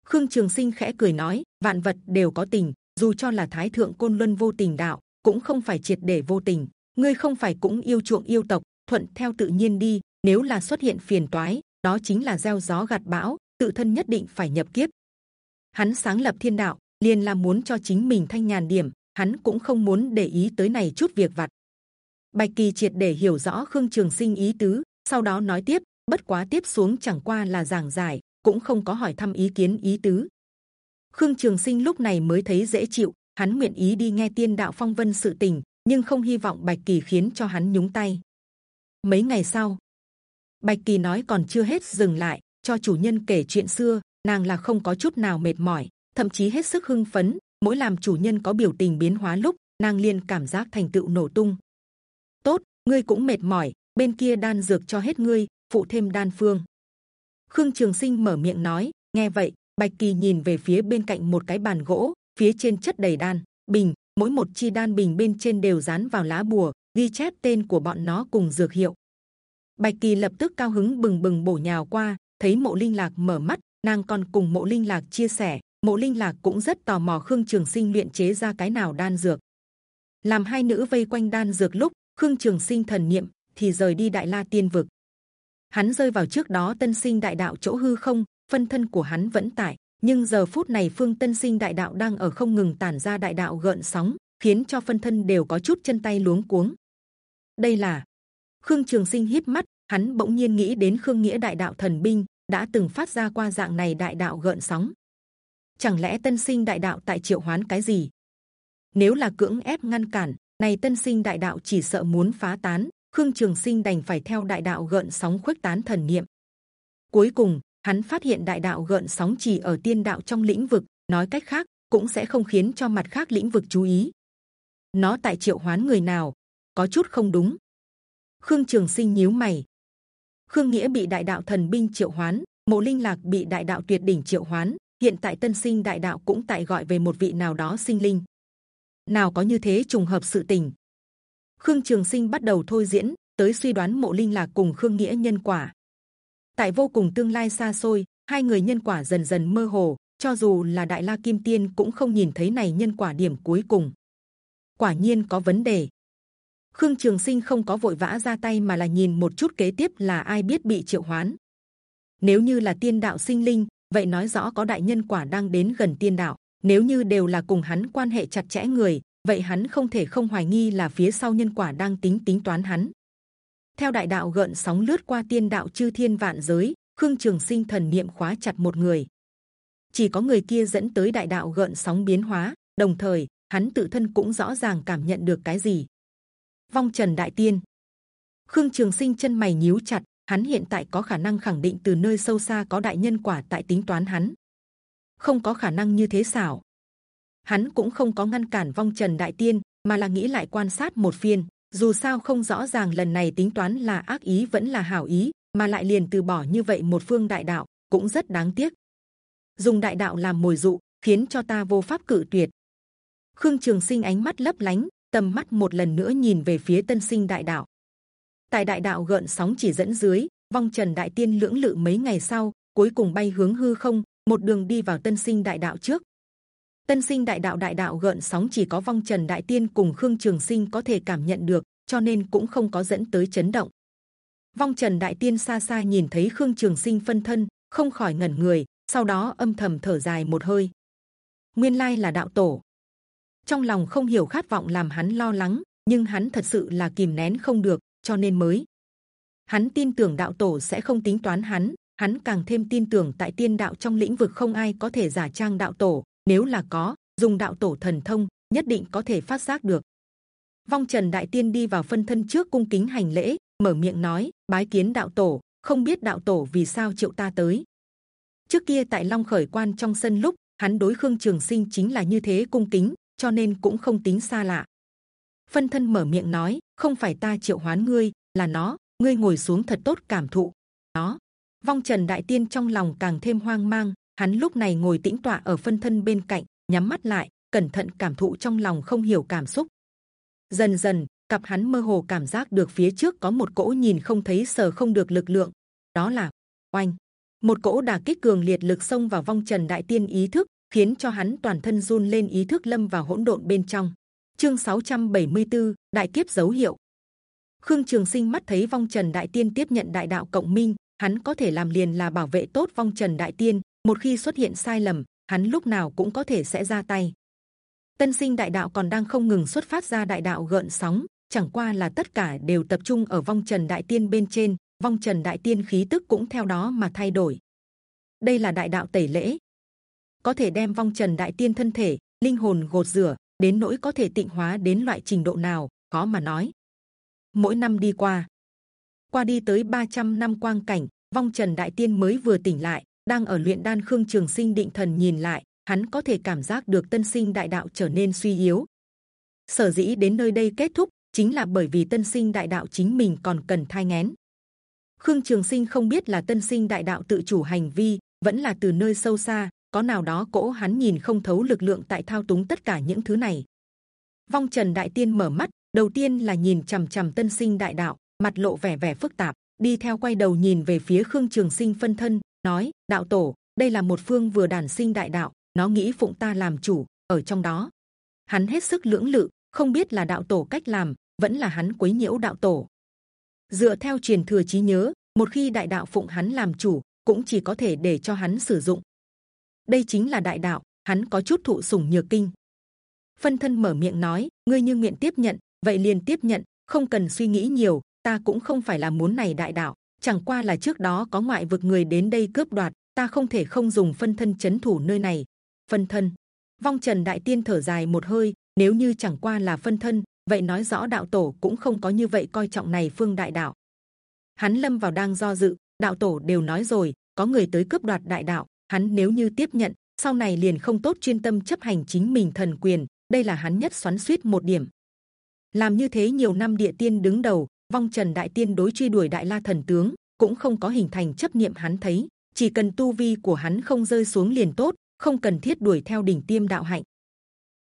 Khương Trường Sinh khẽ cười nói, vạn vật đều có tình, dù cho là Thái thượng côn luân vô tình đạo, cũng không phải triệt để vô tình. Ngươi không phải cũng yêu chuộng yêu tộc, thuận theo tự nhiên đi. Nếu là xuất hiện phiền toái, đó chính là gieo gió gặt bão, tự thân nhất định phải nhập kiếp. Hắn sáng lập thiên đạo, liền là muốn cho chính mình thanh nhàn điểm. Hắn cũng không muốn để ý tới này chút việc vặt. Bạch kỳ triệt để hiểu rõ Khương Trường Sinh ý tứ, sau đó nói tiếp. Bất quá tiếp xuống chẳng qua là giảng giải, cũng không có hỏi thăm ý kiến ý tứ. Khương Trường Sinh lúc này mới thấy dễ chịu, hắn nguyện ý đi nghe tiên đạo phong vân sự tình, nhưng không hy vọng Bạch Kỳ khiến cho hắn nhúng tay. Mấy ngày sau, Bạch Kỳ nói còn chưa hết dừng lại, cho chủ nhân kể chuyện xưa, nàng là không có chút nào mệt mỏi, thậm chí hết sức hưng phấn. Mỗi làm chủ nhân có biểu tình biến hóa lúc, nàng liền cảm giác thành tựu nổ tung. Tốt, ngươi cũng mệt mỏi, bên kia đan dược cho hết ngươi, phụ thêm đan phương. Khương Trường Sinh mở miệng nói, nghe vậy bạch kỳ nhìn về phía bên cạnh một cái bàn gỗ phía trên chất đầy đan bình mỗi một chi đan bình bên trên đều dán vào lá bùa ghi chép tên của bọn nó cùng dược hiệu. Bạch kỳ lập tức cao hứng bừng bừng bổ nhào qua thấy mộ linh lạc mở mắt nàng còn cùng mộ linh lạc chia sẻ mộ linh lạc cũng rất tò mò khương trường sinh luyện chế ra cái nào đan dược. Làm hai nữ vây quanh đan dược lúc khương trường sinh thần niệm thì rời đi đại la tiên vực hắn rơi vào trước đó tân sinh đại đạo chỗ hư không, phân thân của hắn vẫn tại. Nhưng giờ phút này phương tân sinh đại đạo đang ở không ngừng tản ra đại đạo gợn sóng, khiến cho phân thân đều có chút chân tay luống cuống. Đây là khương trường sinh híp mắt, hắn bỗng nhiên nghĩ đến khương nghĩa đại đạo thần binh đã từng phát ra qua dạng này đại đạo gợn sóng. Chẳng lẽ tân sinh đại đạo tại triệu hoán cái gì? Nếu là cưỡng ép ngăn cản, này tân sinh đại đạo chỉ sợ muốn phá tán khương trường sinh đành phải theo đại đạo gợn sóng khuếch tán thần niệm. Cuối cùng, hắn phát hiện đại đạo gợn sóng chỉ ở tiên đạo trong lĩnh vực, nói cách khác, cũng sẽ không khiến cho mặt khác lĩnh vực chú ý. Nó tại triệu hoán người nào? Có chút không đúng. Khương trường sinh nhíu mày. Khương nghĩa bị đại đạo thần binh triệu hoán, mộ linh lạc bị đại đạo tuyệt đỉnh triệu hoán, hiện tại tân sinh đại đạo cũng tại gọi về một vị nào đó sinh linh. Nào có như thế trùng hợp sự tình khương trường sinh bắt đầu thôi diễn, tới suy đoán mộ linh là cùng khương nghĩa nhân quả. Tại vô cùng tương lai xa xôi, hai người nhân quả dần dần mơ hồ, cho dù là đại la kim tiên cũng không nhìn thấy này nhân quả điểm cuối cùng. Quả nhiên có vấn đề. Khương trường sinh không có vội vã ra tay mà là nhìn một chút kế tiếp là ai biết bị triệu hoán. Nếu như là tiên đạo sinh linh, vậy nói rõ có đại nhân quả đang đến gần tiên đạo. Nếu như đều là cùng hắn quan hệ chặt chẽ người vậy hắn không thể không hoài nghi là phía sau nhân quả đang tính tính toán hắn. Theo đại đạo gợn sóng lướt qua tiên đạo chư thiên vạn giới, khương trường sinh thần niệm khóa chặt một người. Chỉ có người kia dẫn tới đại đạo gợn sóng biến hóa, đồng thời, hắn tự thân cũng rõ ràng cảm nhận được cái gì. Vong trần đại tiên. Khương trường sinh chân mày nhíu chặt, hắn hiện tại có khả năng khẳng định từ nơi sâu xa có đại nhân quả tại tính toán hắn. Không có khả năng như thế xảo hắn cũng không có ngăn cản vong trần đại tiên, mà là nghĩ lại quan sát một phiên. Dù sao không rõ ràng lần này tính toán là ác ý vẫn là hảo ý, mà lại liền từ bỏ như vậy một phương đại đạo, cũng rất đáng tiếc. Dùng đại đạo làm mồi dụ, khiến cho ta vô pháp cự tuyệt. Khương trường sinh ánh mắt lấp lánh, tầm mắt một lần nữa nhìn về phía tân sinh đại đạo. Tại đại đạo gợn sóng chỉ dẫn dưới, vong trần đại tiên lưỡng lự mấy ngày sau, cuối cùng bay hướng hư không, một đường đi vào tân sinh đại đạo trước tân sinh đại đạo đại đạo gợn sóng chỉ có vong trần đại tiên cùng khương trường sinh có thể cảm nhận được, cho nên cũng không có dẫn tới chấn động. Vong trần đại tiên xa xa nhìn thấy khương trường sinh phân thân, không khỏi ngẩn người, sau đó âm thầm thở dài một hơi. Nguyên lai là đạo tổ. Trong lòng không hiểu khát vọng làm hắn lo lắng, nhưng hắn thật sự là kìm nén không được, cho nên mới. Hắn tin tưởng đạo tổ sẽ không tính toán hắn hắn càng thêm tin tưởng tại tiên đạo trong lĩnh vực không ai có thể giả trang đạo tổ nếu là có, dùng đạo tổ thần thông, nhất định có thể phát giác được. Vong trần đại tiên đi vào phân thân trước cung kính hành lễ, mở miệng nói, bái kiến đạo tổ, không biết đạo tổ vì sao triệu ta tới? Trước kia tại long khởi quan trong sân lúc, hắn đối khương trường sinh chính là như thế cung kính, cho nên cũng không tính xa lạ. Phân thân mở miệng nói, không phải ta triệu hoán ngươi, là nó, ngươi ngồi xuống thật tốt cảm thụ nó. Vong trần đại tiên trong lòng càng thêm hoang mang hắn lúc này ngồi tĩnh tọa ở phân thân bên cạnh nhắm mắt lại cẩn thận cảm thụ trong lòng không hiểu cảm xúc. Dần dần cặp hắn mơ hồ cảm giác được phía trước có một cỗ nhìn không thấy sờ không được lực lượng. Đó là oanh. Một cỗ đả kích cường liệt lực xông vào vong trần đại tiên ý thức khiến cho hắn toàn thân run lên ý thức lâm vào hỗn độn bên trong. Chương 674, đại kiếp dấu hiệu. Khương trường sinh mắt thấy vong trần đại tiên tiếp nhận đại đạo cộng minh hắn có thể làm liền là bảo vệ tốt vong trần đại tiên một khi xuất hiện sai lầm, hắn lúc nào cũng có thể sẽ ra tay. Tân sinh đại đạo còn đang không ngừng xuất phát ra đại đạo gợn sóng, chẳng qua là tất cả đều tập trung ở vong trần đại tiên bên trên, vong trần đại tiên khí tức cũng theo đó mà thay đổi. Đây là đại đạo tẩy lễ. Có thể đem vong trần đại tiên thân thể, linh hồn gột rửa, đến nỗi có thể tịnh hóa đến loại trình độ nào, khó mà nói. Mỗi năm đi qua qua đi tới 300 năm quang cảnh, vong trần đại tiên mới vừa tỉnh lại đang ở luyện đan khương trường sinh định thần nhìn lại hắn có thể cảm giác được tân sinh đại đạo trở nên suy yếu sở dĩ đến nơi đây kết thúc chính là bởi vì tân sinh đại đạo chính mình còn cần thai ngén khương trường sinh không biết là tân sinh đại đạo tự chủ hành vi vẫn là từ nơi sâu xa có nào đó cỗ hắn nhìn không thấu lực lượng tại thao túng tất cả những thứ này. Vong Trần Đại Tiên mở mắt, đầu tiên là nhìn c h ầ m c h ầ m tân sinh đại đạo, mặt lộ vẻ vẻ phức tạp, đi theo quay đầu nhìn về phía Khương Trường Sinh phân thân, nói: đạo tổ, đây là một phương vừa đản sinh đại đạo, nó nghĩ phụng ta làm chủ ở trong đó. Hắn hết sức lưỡng lự, không biết là đạo tổ cách làm, vẫn là hắn quấy nhiễu đạo tổ. Dựa theo truyền thừa trí nhớ, một khi đại đạo phụng hắn làm chủ, cũng chỉ có thể để cho hắn sử dụng. Đây chính là đại đạo, hắn có chút thụ sủng nhược kinh phân thân mở miệng nói ngươi như nguyện tiếp nhận vậy liền tiếp nhận không cần suy nghĩ nhiều ta cũng không phải là muốn này đại đạo chẳng qua là trước đó có ngoại vực người đến đây cướp đoạt ta không thể không dùng phân thân chấn thủ nơi này. Phân thân. Vong trần đại tiên thở dài một hơi nếu như chẳng qua là phân thân vậy nói rõ đạo tổ cũng không có như vậy coi trọng này phương đại đạo. Hắn lâm vào đang do dự đạo tổ đều nói rồi có người tới cướp đoạt đại đạo hắn nếu như tiếp nhận sau này liền không tốt chuyên tâm chấp hành chính mình thần quyền đây là hắn nhất xoắn xuýt một điểm. Làm như thế nhiều năm địa tiên đứng đầu, vong trần đại tiên đối truy đuổi đại la thần tướng cũng không có hình thành chấp niệm hắn thấy, chỉ cần tu vi của hắn không rơi xuống liền tốt, không cần thiết đuổi theo đỉnh tiêm đạo hạnh.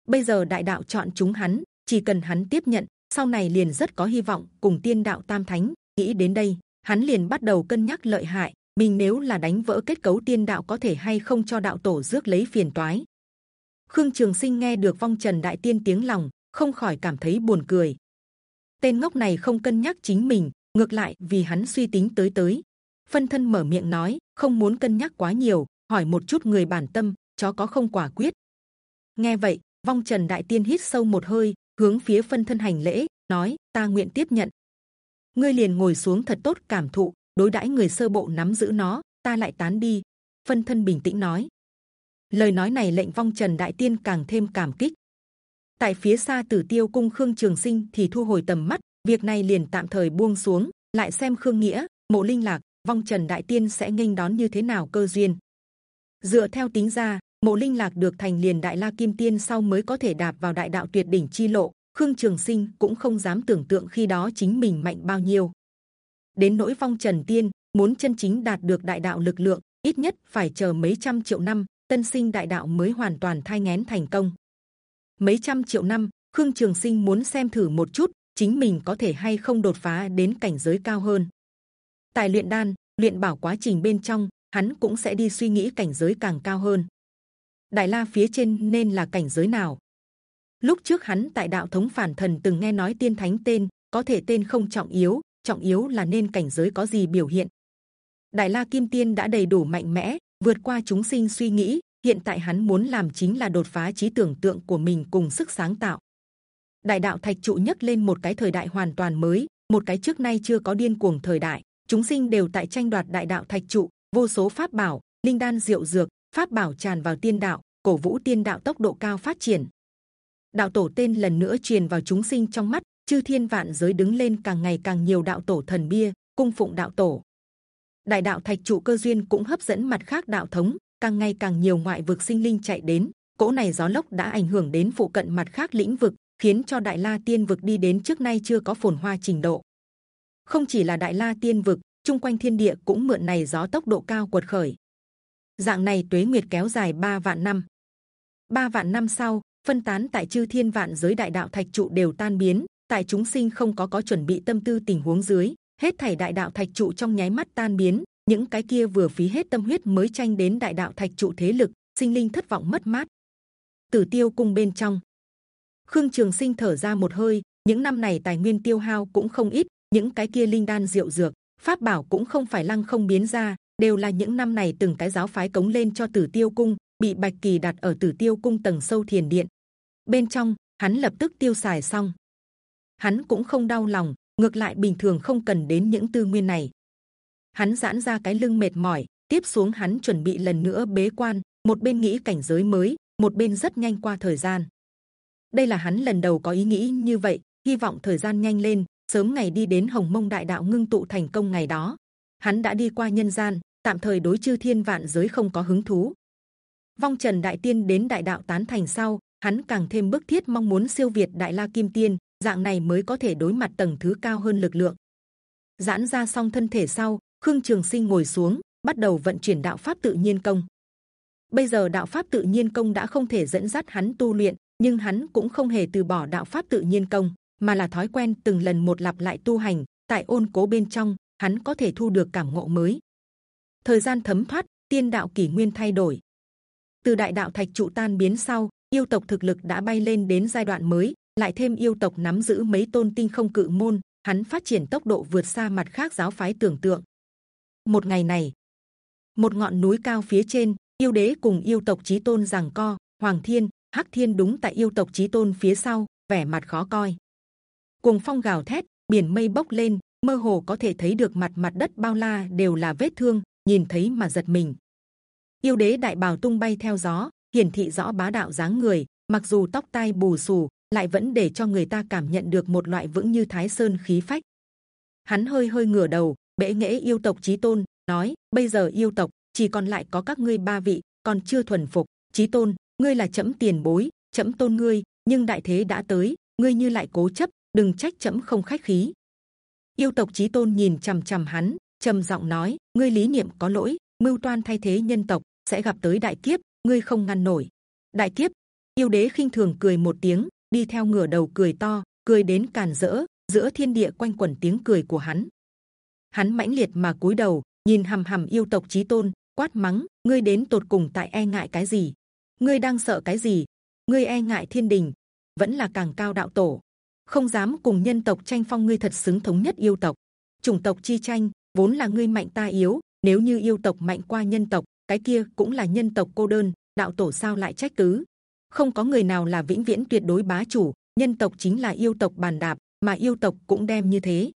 Bây giờ đại đạo chọn chúng hắn, chỉ cần hắn tiếp nhận, sau này liền rất có hy vọng cùng tiên đạo tam thánh. Nghĩ đến đây, hắn liền bắt đầu cân nhắc lợi hại. Mình nếu là đánh vỡ kết cấu tiên đạo có thể hay không cho đạo tổ rước lấy phiền toái. Khương Trường Sinh nghe được vong trần đại tiên tiếng lòng, không khỏi cảm thấy buồn cười. Tên ngốc này không cân nhắc chính mình, ngược lại vì hắn suy tính tới tới. Phân thân mở miệng nói, không muốn cân nhắc quá nhiều, hỏi một chút người bản tâm, chó có không quả quyết. Nghe vậy, vong trần đại tiên hít sâu một hơi, hướng phía phân thân hành lễ, nói: Ta nguyện tiếp nhận. Ngươi liền ngồi xuống thật tốt cảm thụ, đối đãi người sơ bộ nắm giữ nó, ta lại tán đi. Phân thân bình tĩnh nói lời nói này lệnh vong trần đại tiên càng thêm cảm kích tại phía xa tử tiêu cung khương trường sinh thì thu hồi tầm mắt, việc này liền tạm thời buông xuống, lại xem khương nghĩa, mộ linh lạc, vong trần đại tiên sẽ nghênh đón như thế nào cơ duyên dựa theo tính ra, mộ linh lạc được thành liền đại la kim tiên sau mới có thể đạp vào đại đạo tuyệt đỉnh chi lộ, khương trường sinh cũng không dám tưởng tượng khi đó chính mình mạnh bao nhiêu đến nỗi vong trần tiên, muốn chân chính đạt được đại đạo lực lượng, ít nhất phải chờ mấy trăm triệu năm, tân sinh đại đạo mới hoàn toàn thai ngén thành công. Mấy trăm triệu năm, Khương Trường Sinh muốn xem thử một chút chính mình có thể hay không đột phá đến cảnh giới cao hơn. Tại luyện đan, luyện bảo quá trình bên trong, hắn cũng sẽ đi suy nghĩ cảnh giới càng cao hơn. Đại La phía trên nên là cảnh giới nào? Lúc trước hắn tại đạo thống phản thần từng nghe nói tiên thánh tên, có thể tên không trọng yếu, trọng yếu là nên cảnh giới có gì biểu hiện. Đại La Kim Tiên đã đầy đủ mạnh mẽ, vượt qua chúng sinh suy nghĩ hiện tại hắn muốn làm chính là đột phá trí tưởng tượng của mình cùng sức sáng tạo. Đại đạo thạch trụ nhấc lên một cái thời đại hoàn toàn mới, một cái trước nay chưa có điên cuồng thời đại. Chúng sinh đều tại tranh đoạt đại đạo thạch trụ, vô số pháp bảo, linh đan diệu dược, pháp bảo tràn vào tiên đạo, cổ vũ tiên đạo tốc độ cao phát triển. Đạo tổ tên lần nữa truyền vào chúng sinh trong mắt, chư thiên vạn giới đứng lên càng ngày càng nhiều đạo tổ thần bia, cung phụng đạo tổ. Đại đạo thạch trụ cơ duyên cũng hấp dẫn mặt khác đạo thống càng ngày càng nhiều ngoại vực sinh linh chạy đến, cỗ này gió lốc đã ảnh hưởng đến phụ cận mặt khác lĩnh vực, khiến cho đại la tiên vực đi đến trước nay chưa có phồn hoa trình độ. Không chỉ là đại la tiên vực, chung quanh thiên địa cũng mượn này gió tốc độ cao cuột khởi. Dạng này tuế nguyệt kéo dài 3 vạn năm. Ba vạn năm sau, phân tán tại chư thiên vạn giới đại đạo thạch trụ đều tan biến, tại chúng sinh không có có chuẩn bị tâm tư tình huống dưới, hết thảy đại đạo thạch trụ trong nháy mắt tan biến những cái kia vừa phí hết tâm huyết mới tranh đến đại đạo thạch trụ thế lực, sinh linh thất vọng mất mát. Tử tiêu cung bên trong. Khương trường sinh thở ra một hơi, những năm này tài nguyên tiêu hao cũng không ít, những cái kia linh đan diệu dược, pháp bảo cũng không phải lăng không biến ra, đều là những năm này từng cái giáo phái cống lên cho tử tiêu cung, bị bạch kỳ đặt ở tử tiêu cung tầng sâu thiền điện. Bên trong, hắn lập tức tiêu xài xong. Hắn cũng không đau lòng, ngược lại bình thường không cần đến những tư nguyên này hắn giãn ra cái lưng mệt mỏi, tiếp xuống hắn chuẩn bị lần nữa bế quan, một bên nghĩ cảnh giới mới, một bên rất nhanh qua thời gian. Đây là hắn lần đầu có ý nghĩ như vậy, hy vọng thời gian nhanh lên, sớm ngày đi đến hồng mông đại đạo ngưng tụ thành công ngày đó. Hắn đã đi qua nhân gian, tạm thời đối chư thiên vạn giới không có hứng thú. Vong trần đại tiên đến đại đạo tán thành sau, hắn càng thêm bức thiết mong muốn siêu việt đại la kim tiên, dạng này mới có thể đối mặt tầng thứ cao hơn lực lượng. Giãn ra xong thân thể sau khương trường sinh ngồi xuống bắt đầu vận chuyển đạo pháp tự nhiên công Bây giờ đạo pháp tự nhiên công đã không thể dẫn dắt hắn tu luyện, nhưng hắn cũng không hề từ bỏ đạo pháp tự nhiên công, mà là thói quen từng lần một lặp lại tu hành. Tại ôn cố bên trong, hắn có thể thu được cảm ngộ mới. Thời gian thấm thoát, tiên đạo kỷ nguyên thay đổi. Từ đại đạo thạch trụ tan biến sau, yêu tộc thực lực đã bay lên đến giai đoạn mới, lại thêm yêu tộc nắm giữ mấy tôn tinh không cự môn, hắn phát triển tốc độ vượt xa mặt khác giáo phái tưởng tượng. Một ngày này, một ngọn núi cao phía trên, yêu đế cùng yêu tộc chí tôn giằng co, hoàng thiên, hắc thiên đúng tại yêu tộc chí tôn phía sau, vẻ mặt khó coi. Cùng phong gào thét, biển mây bốc lên, mơ hồ có thể thấy được mặt mặt đất bao la đều là vết thương, nhìn thấy mà giật mình. Yêu đế đại bào tung bay theo gió, hiển thị rõ bá đạo dáng người. Mặc dù tóc tai bù xù, lại vẫn để cho người ta cảm nhận được một loại vững như thái sơn khí phách. Hắn hơi hơi ngửa đầu, bệ nghệ yêu tộc chí tôn nói: bây giờ yêu tộc chỉ còn lại có các ngươi ba vị, còn chưa thuần phục. Chí tôn, ngươi là chấm tiền bối, chấm tôn ngươi, nhưng đại thế đã tới, ngươi như lại cố chấp, đừng trách chấm không khách khí. Yêu tộc chí tôn nhìn c h ầ m c h ầ m hắn, trầm giọng nói: ngươi lý niệm có lỗi, mưu toan thay thế nhân tộc sẽ gặp tới đại kiếp, ngươi không ngăn nổi. Đại kiếp, yêu đế khinh thường cười một tiếng, đi theo ngửa đầu cười to, cười đến càn rỡ, giữa thiên địa quanh quẩn tiếng cười của hắn. Hắn mãnh liệt mà cúi đầu, nhìn hầm hầm yêu tộc chí tôn, quát mắng: ngươi đến tột cùng tại e ngại cái gì? ngươi đang sợ cái gì? ngươi e ngại thiên đình, vẫn là càng cao đạo tổ không dám cùng nhân tộc tranh phong ngươi thật xứng thống nhất yêu tộc chủng tộc chi tranh vốn là ngươi mạnh ta yếu nếu như yêu tộc mạnh qua nhân tộc cái kia cũng là nhân tộc cô đơn đạo tổ sao lại trách cứ không có người nào là vĩnh viễn tuyệt đối bá chủ nhân tộc chính là yêu tộc bàn đạp mà yêu tộc cũng đem như thế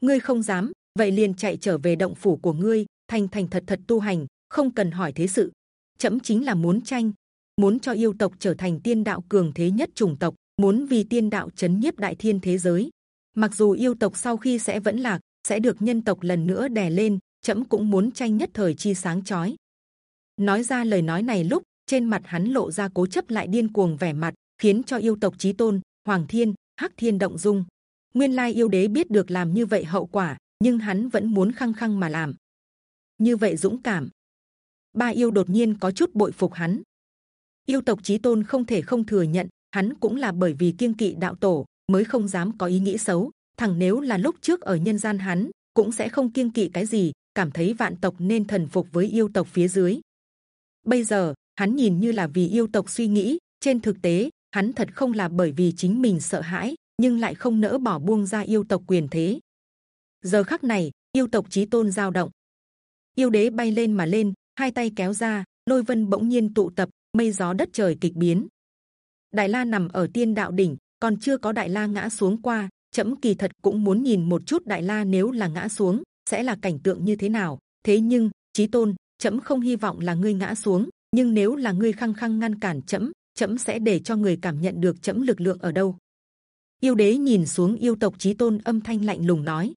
ngươi không dám vậy liền chạy trở về động phủ của ngươi thành thành thật thật tu hành không cần hỏi thế sự chậm chính là muốn tranh muốn cho yêu tộc trở thành tiên đạo cường thế nhất chủng tộc muốn vì tiên đạo chấn nhiếp đại thiên thế giới. Mặc dù yêu tộc sau khi sẽ vẫn lạc, sẽ được nhân tộc lần nữa đè lên, chậm cũng muốn tranh nhất thời chi sáng chói. Nói ra lời nói này lúc trên mặt hắn lộ ra cố chấp lại điên cuồng vẻ mặt, khiến cho yêu tộc chí tôn Hoàng Thiên, Hắc Thiên động dung. Nguyên lai yêu đế biết được làm như vậy hậu quả, nhưng hắn vẫn muốn khăng khăng mà làm. Như vậy dũng cảm. Ba yêu đột nhiên có chút bội phục hắn. Yêu tộc chí tôn không thể không thừa nhận, hắn cũng là bởi vì kiêng kỵ đạo tổ mới không dám có ý nghĩ xấu. Thằng nếu là lúc trước ở nhân gian hắn cũng sẽ không kiêng kỵ cái gì, cảm thấy vạn tộc nên thần phục với yêu tộc phía dưới. Bây giờ hắn nhìn như là vì yêu tộc suy nghĩ, trên thực tế hắn thật không là bởi vì chính mình sợ hãi, nhưng lại không nỡ bỏ buông ra yêu tộc quyền thế. Giờ khắc này yêu tộc chí tôn dao động, yêu đế bay lên mà lên, hai tay kéo ra, lôi vân bỗng nhiên tụ tập, mây gió đất trời kịch biến. Đại La nằm ở Tiên Đạo đỉnh, còn chưa có Đại La ngã xuống qua. chậm kỳ thật cũng muốn nhìn một chút Đại La nếu là ngã xuống sẽ là cảnh tượng như thế nào. Thế nhưng Chí Tôn, chậm không hy vọng là ngươi ngã xuống, nhưng nếu là ngươi khăng khăng ngăn cản chậm chậm sẽ để cho người cảm nhận được chậm lực lượng ở đâu. Yêu đế nhìn xuống yêu tộc Chí Tôn âm thanh lạnh lùng nói.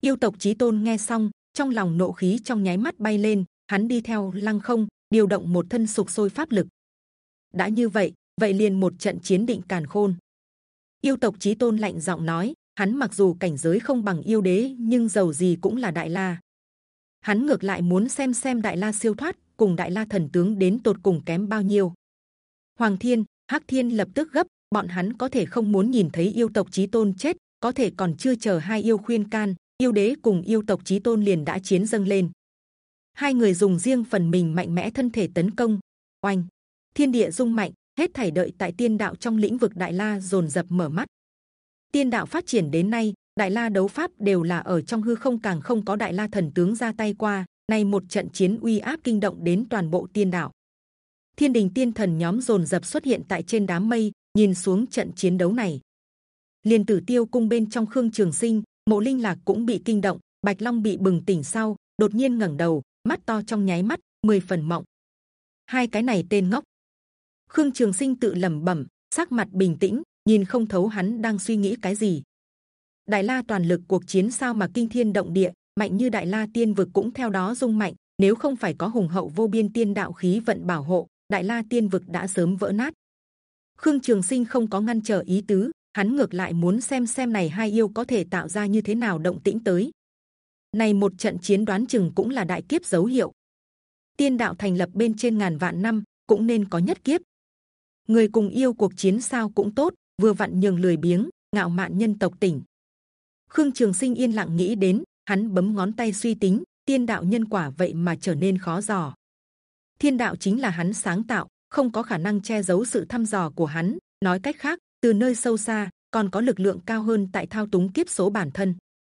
Yêu tộc Chí Tôn nghe xong, trong lòng nộ khí trong nháy mắt bay lên, hắn đi theo lăng không điều động một thân sục sôi pháp lực. đã như vậy, vậy liền một trận chiến định càn khôn. Yêu tộc chí tôn lạnh giọng nói, hắn mặc dù cảnh giới không bằng yêu đế, nhưng giàu gì cũng là đại la. Hắn ngược lại muốn xem xem đại la siêu thoát cùng đại la thần tướng đến tột cùng kém bao nhiêu. Hoàng thiên, hắc thiên lập tức gấp, bọn hắn có thể không muốn nhìn thấy yêu tộc chí tôn chết, có thể còn chưa chờ hai yêu khuyên can, yêu đế cùng yêu tộc chí tôn liền đã chiến dâng lên. Hai người dùng riêng phần mình mạnh mẽ thân thể tấn công, oanh, thiên địa rung mạnh, hết thảy đợi tại tiên đạo trong lĩnh vực đại la dồn dập mở mắt. Tiên đạo phát triển đến nay đại la đấu pháp đều là ở trong hư không càng không có đại la thần tướng ra tay qua. Nay một trận chiến uy áp kinh động đến toàn bộ tiên đạo. Thiên đình tiên thần nhóm dồn dập xuất hiện tại trên đám mây nhìn xuống trận chiến đấu này. Liền tử tiêu cung bên trong khương trường sinh mộ linh lạc cũng bị kinh động bạch long bị bừng tỉnh sau đột nhiên ngẩng đầu mắt to trong nháy mắt mười phần mộng hai cái này tên ngốc Khương Trường Sinh tự lẩm bẩm, sắc mặt bình tĩnh, nhìn không thấu hắn đang suy nghĩ cái gì. Đại La toàn lực cuộc chiến sao mà kinh thiên động địa, mạnh như Đại La tiên vực cũng theo đó rung mạnh. Nếu không phải có hùng hậu vô biên tiên đạo khí vận bảo hộ, Đại La tiên vực đã sớm vỡ nát. Khương Trường Sinh không có ngăn trở ý tứ, hắn ngược lại muốn xem xem này hai yêu có thể tạo ra như thế nào động tĩnh tới. Này một trận chiến đoán chừng cũng là đại kiếp dấu hiệu. tiên đạo thành lập bên trên ngàn vạn năm, cũng nên có nhất kiếp người cùng yêu cuộc chiến sao cũng tốt, vừa vặn nhường lười biếng, ngạo mạn nhân tộc tỉnh khương trường sinh yên lặng nghĩ đến, hắn bấm ngón tay suy tính, tiên đạo nhân quả vậy mà trở nên khó dò thiên đạo chính là hắn sáng tạo, không có khả năng che giấu sự thăm dò của hắn, nói cách khác từ nơi sâu xa, còn có lực lượng cao hơn tại thao túng kiếp số bản thân.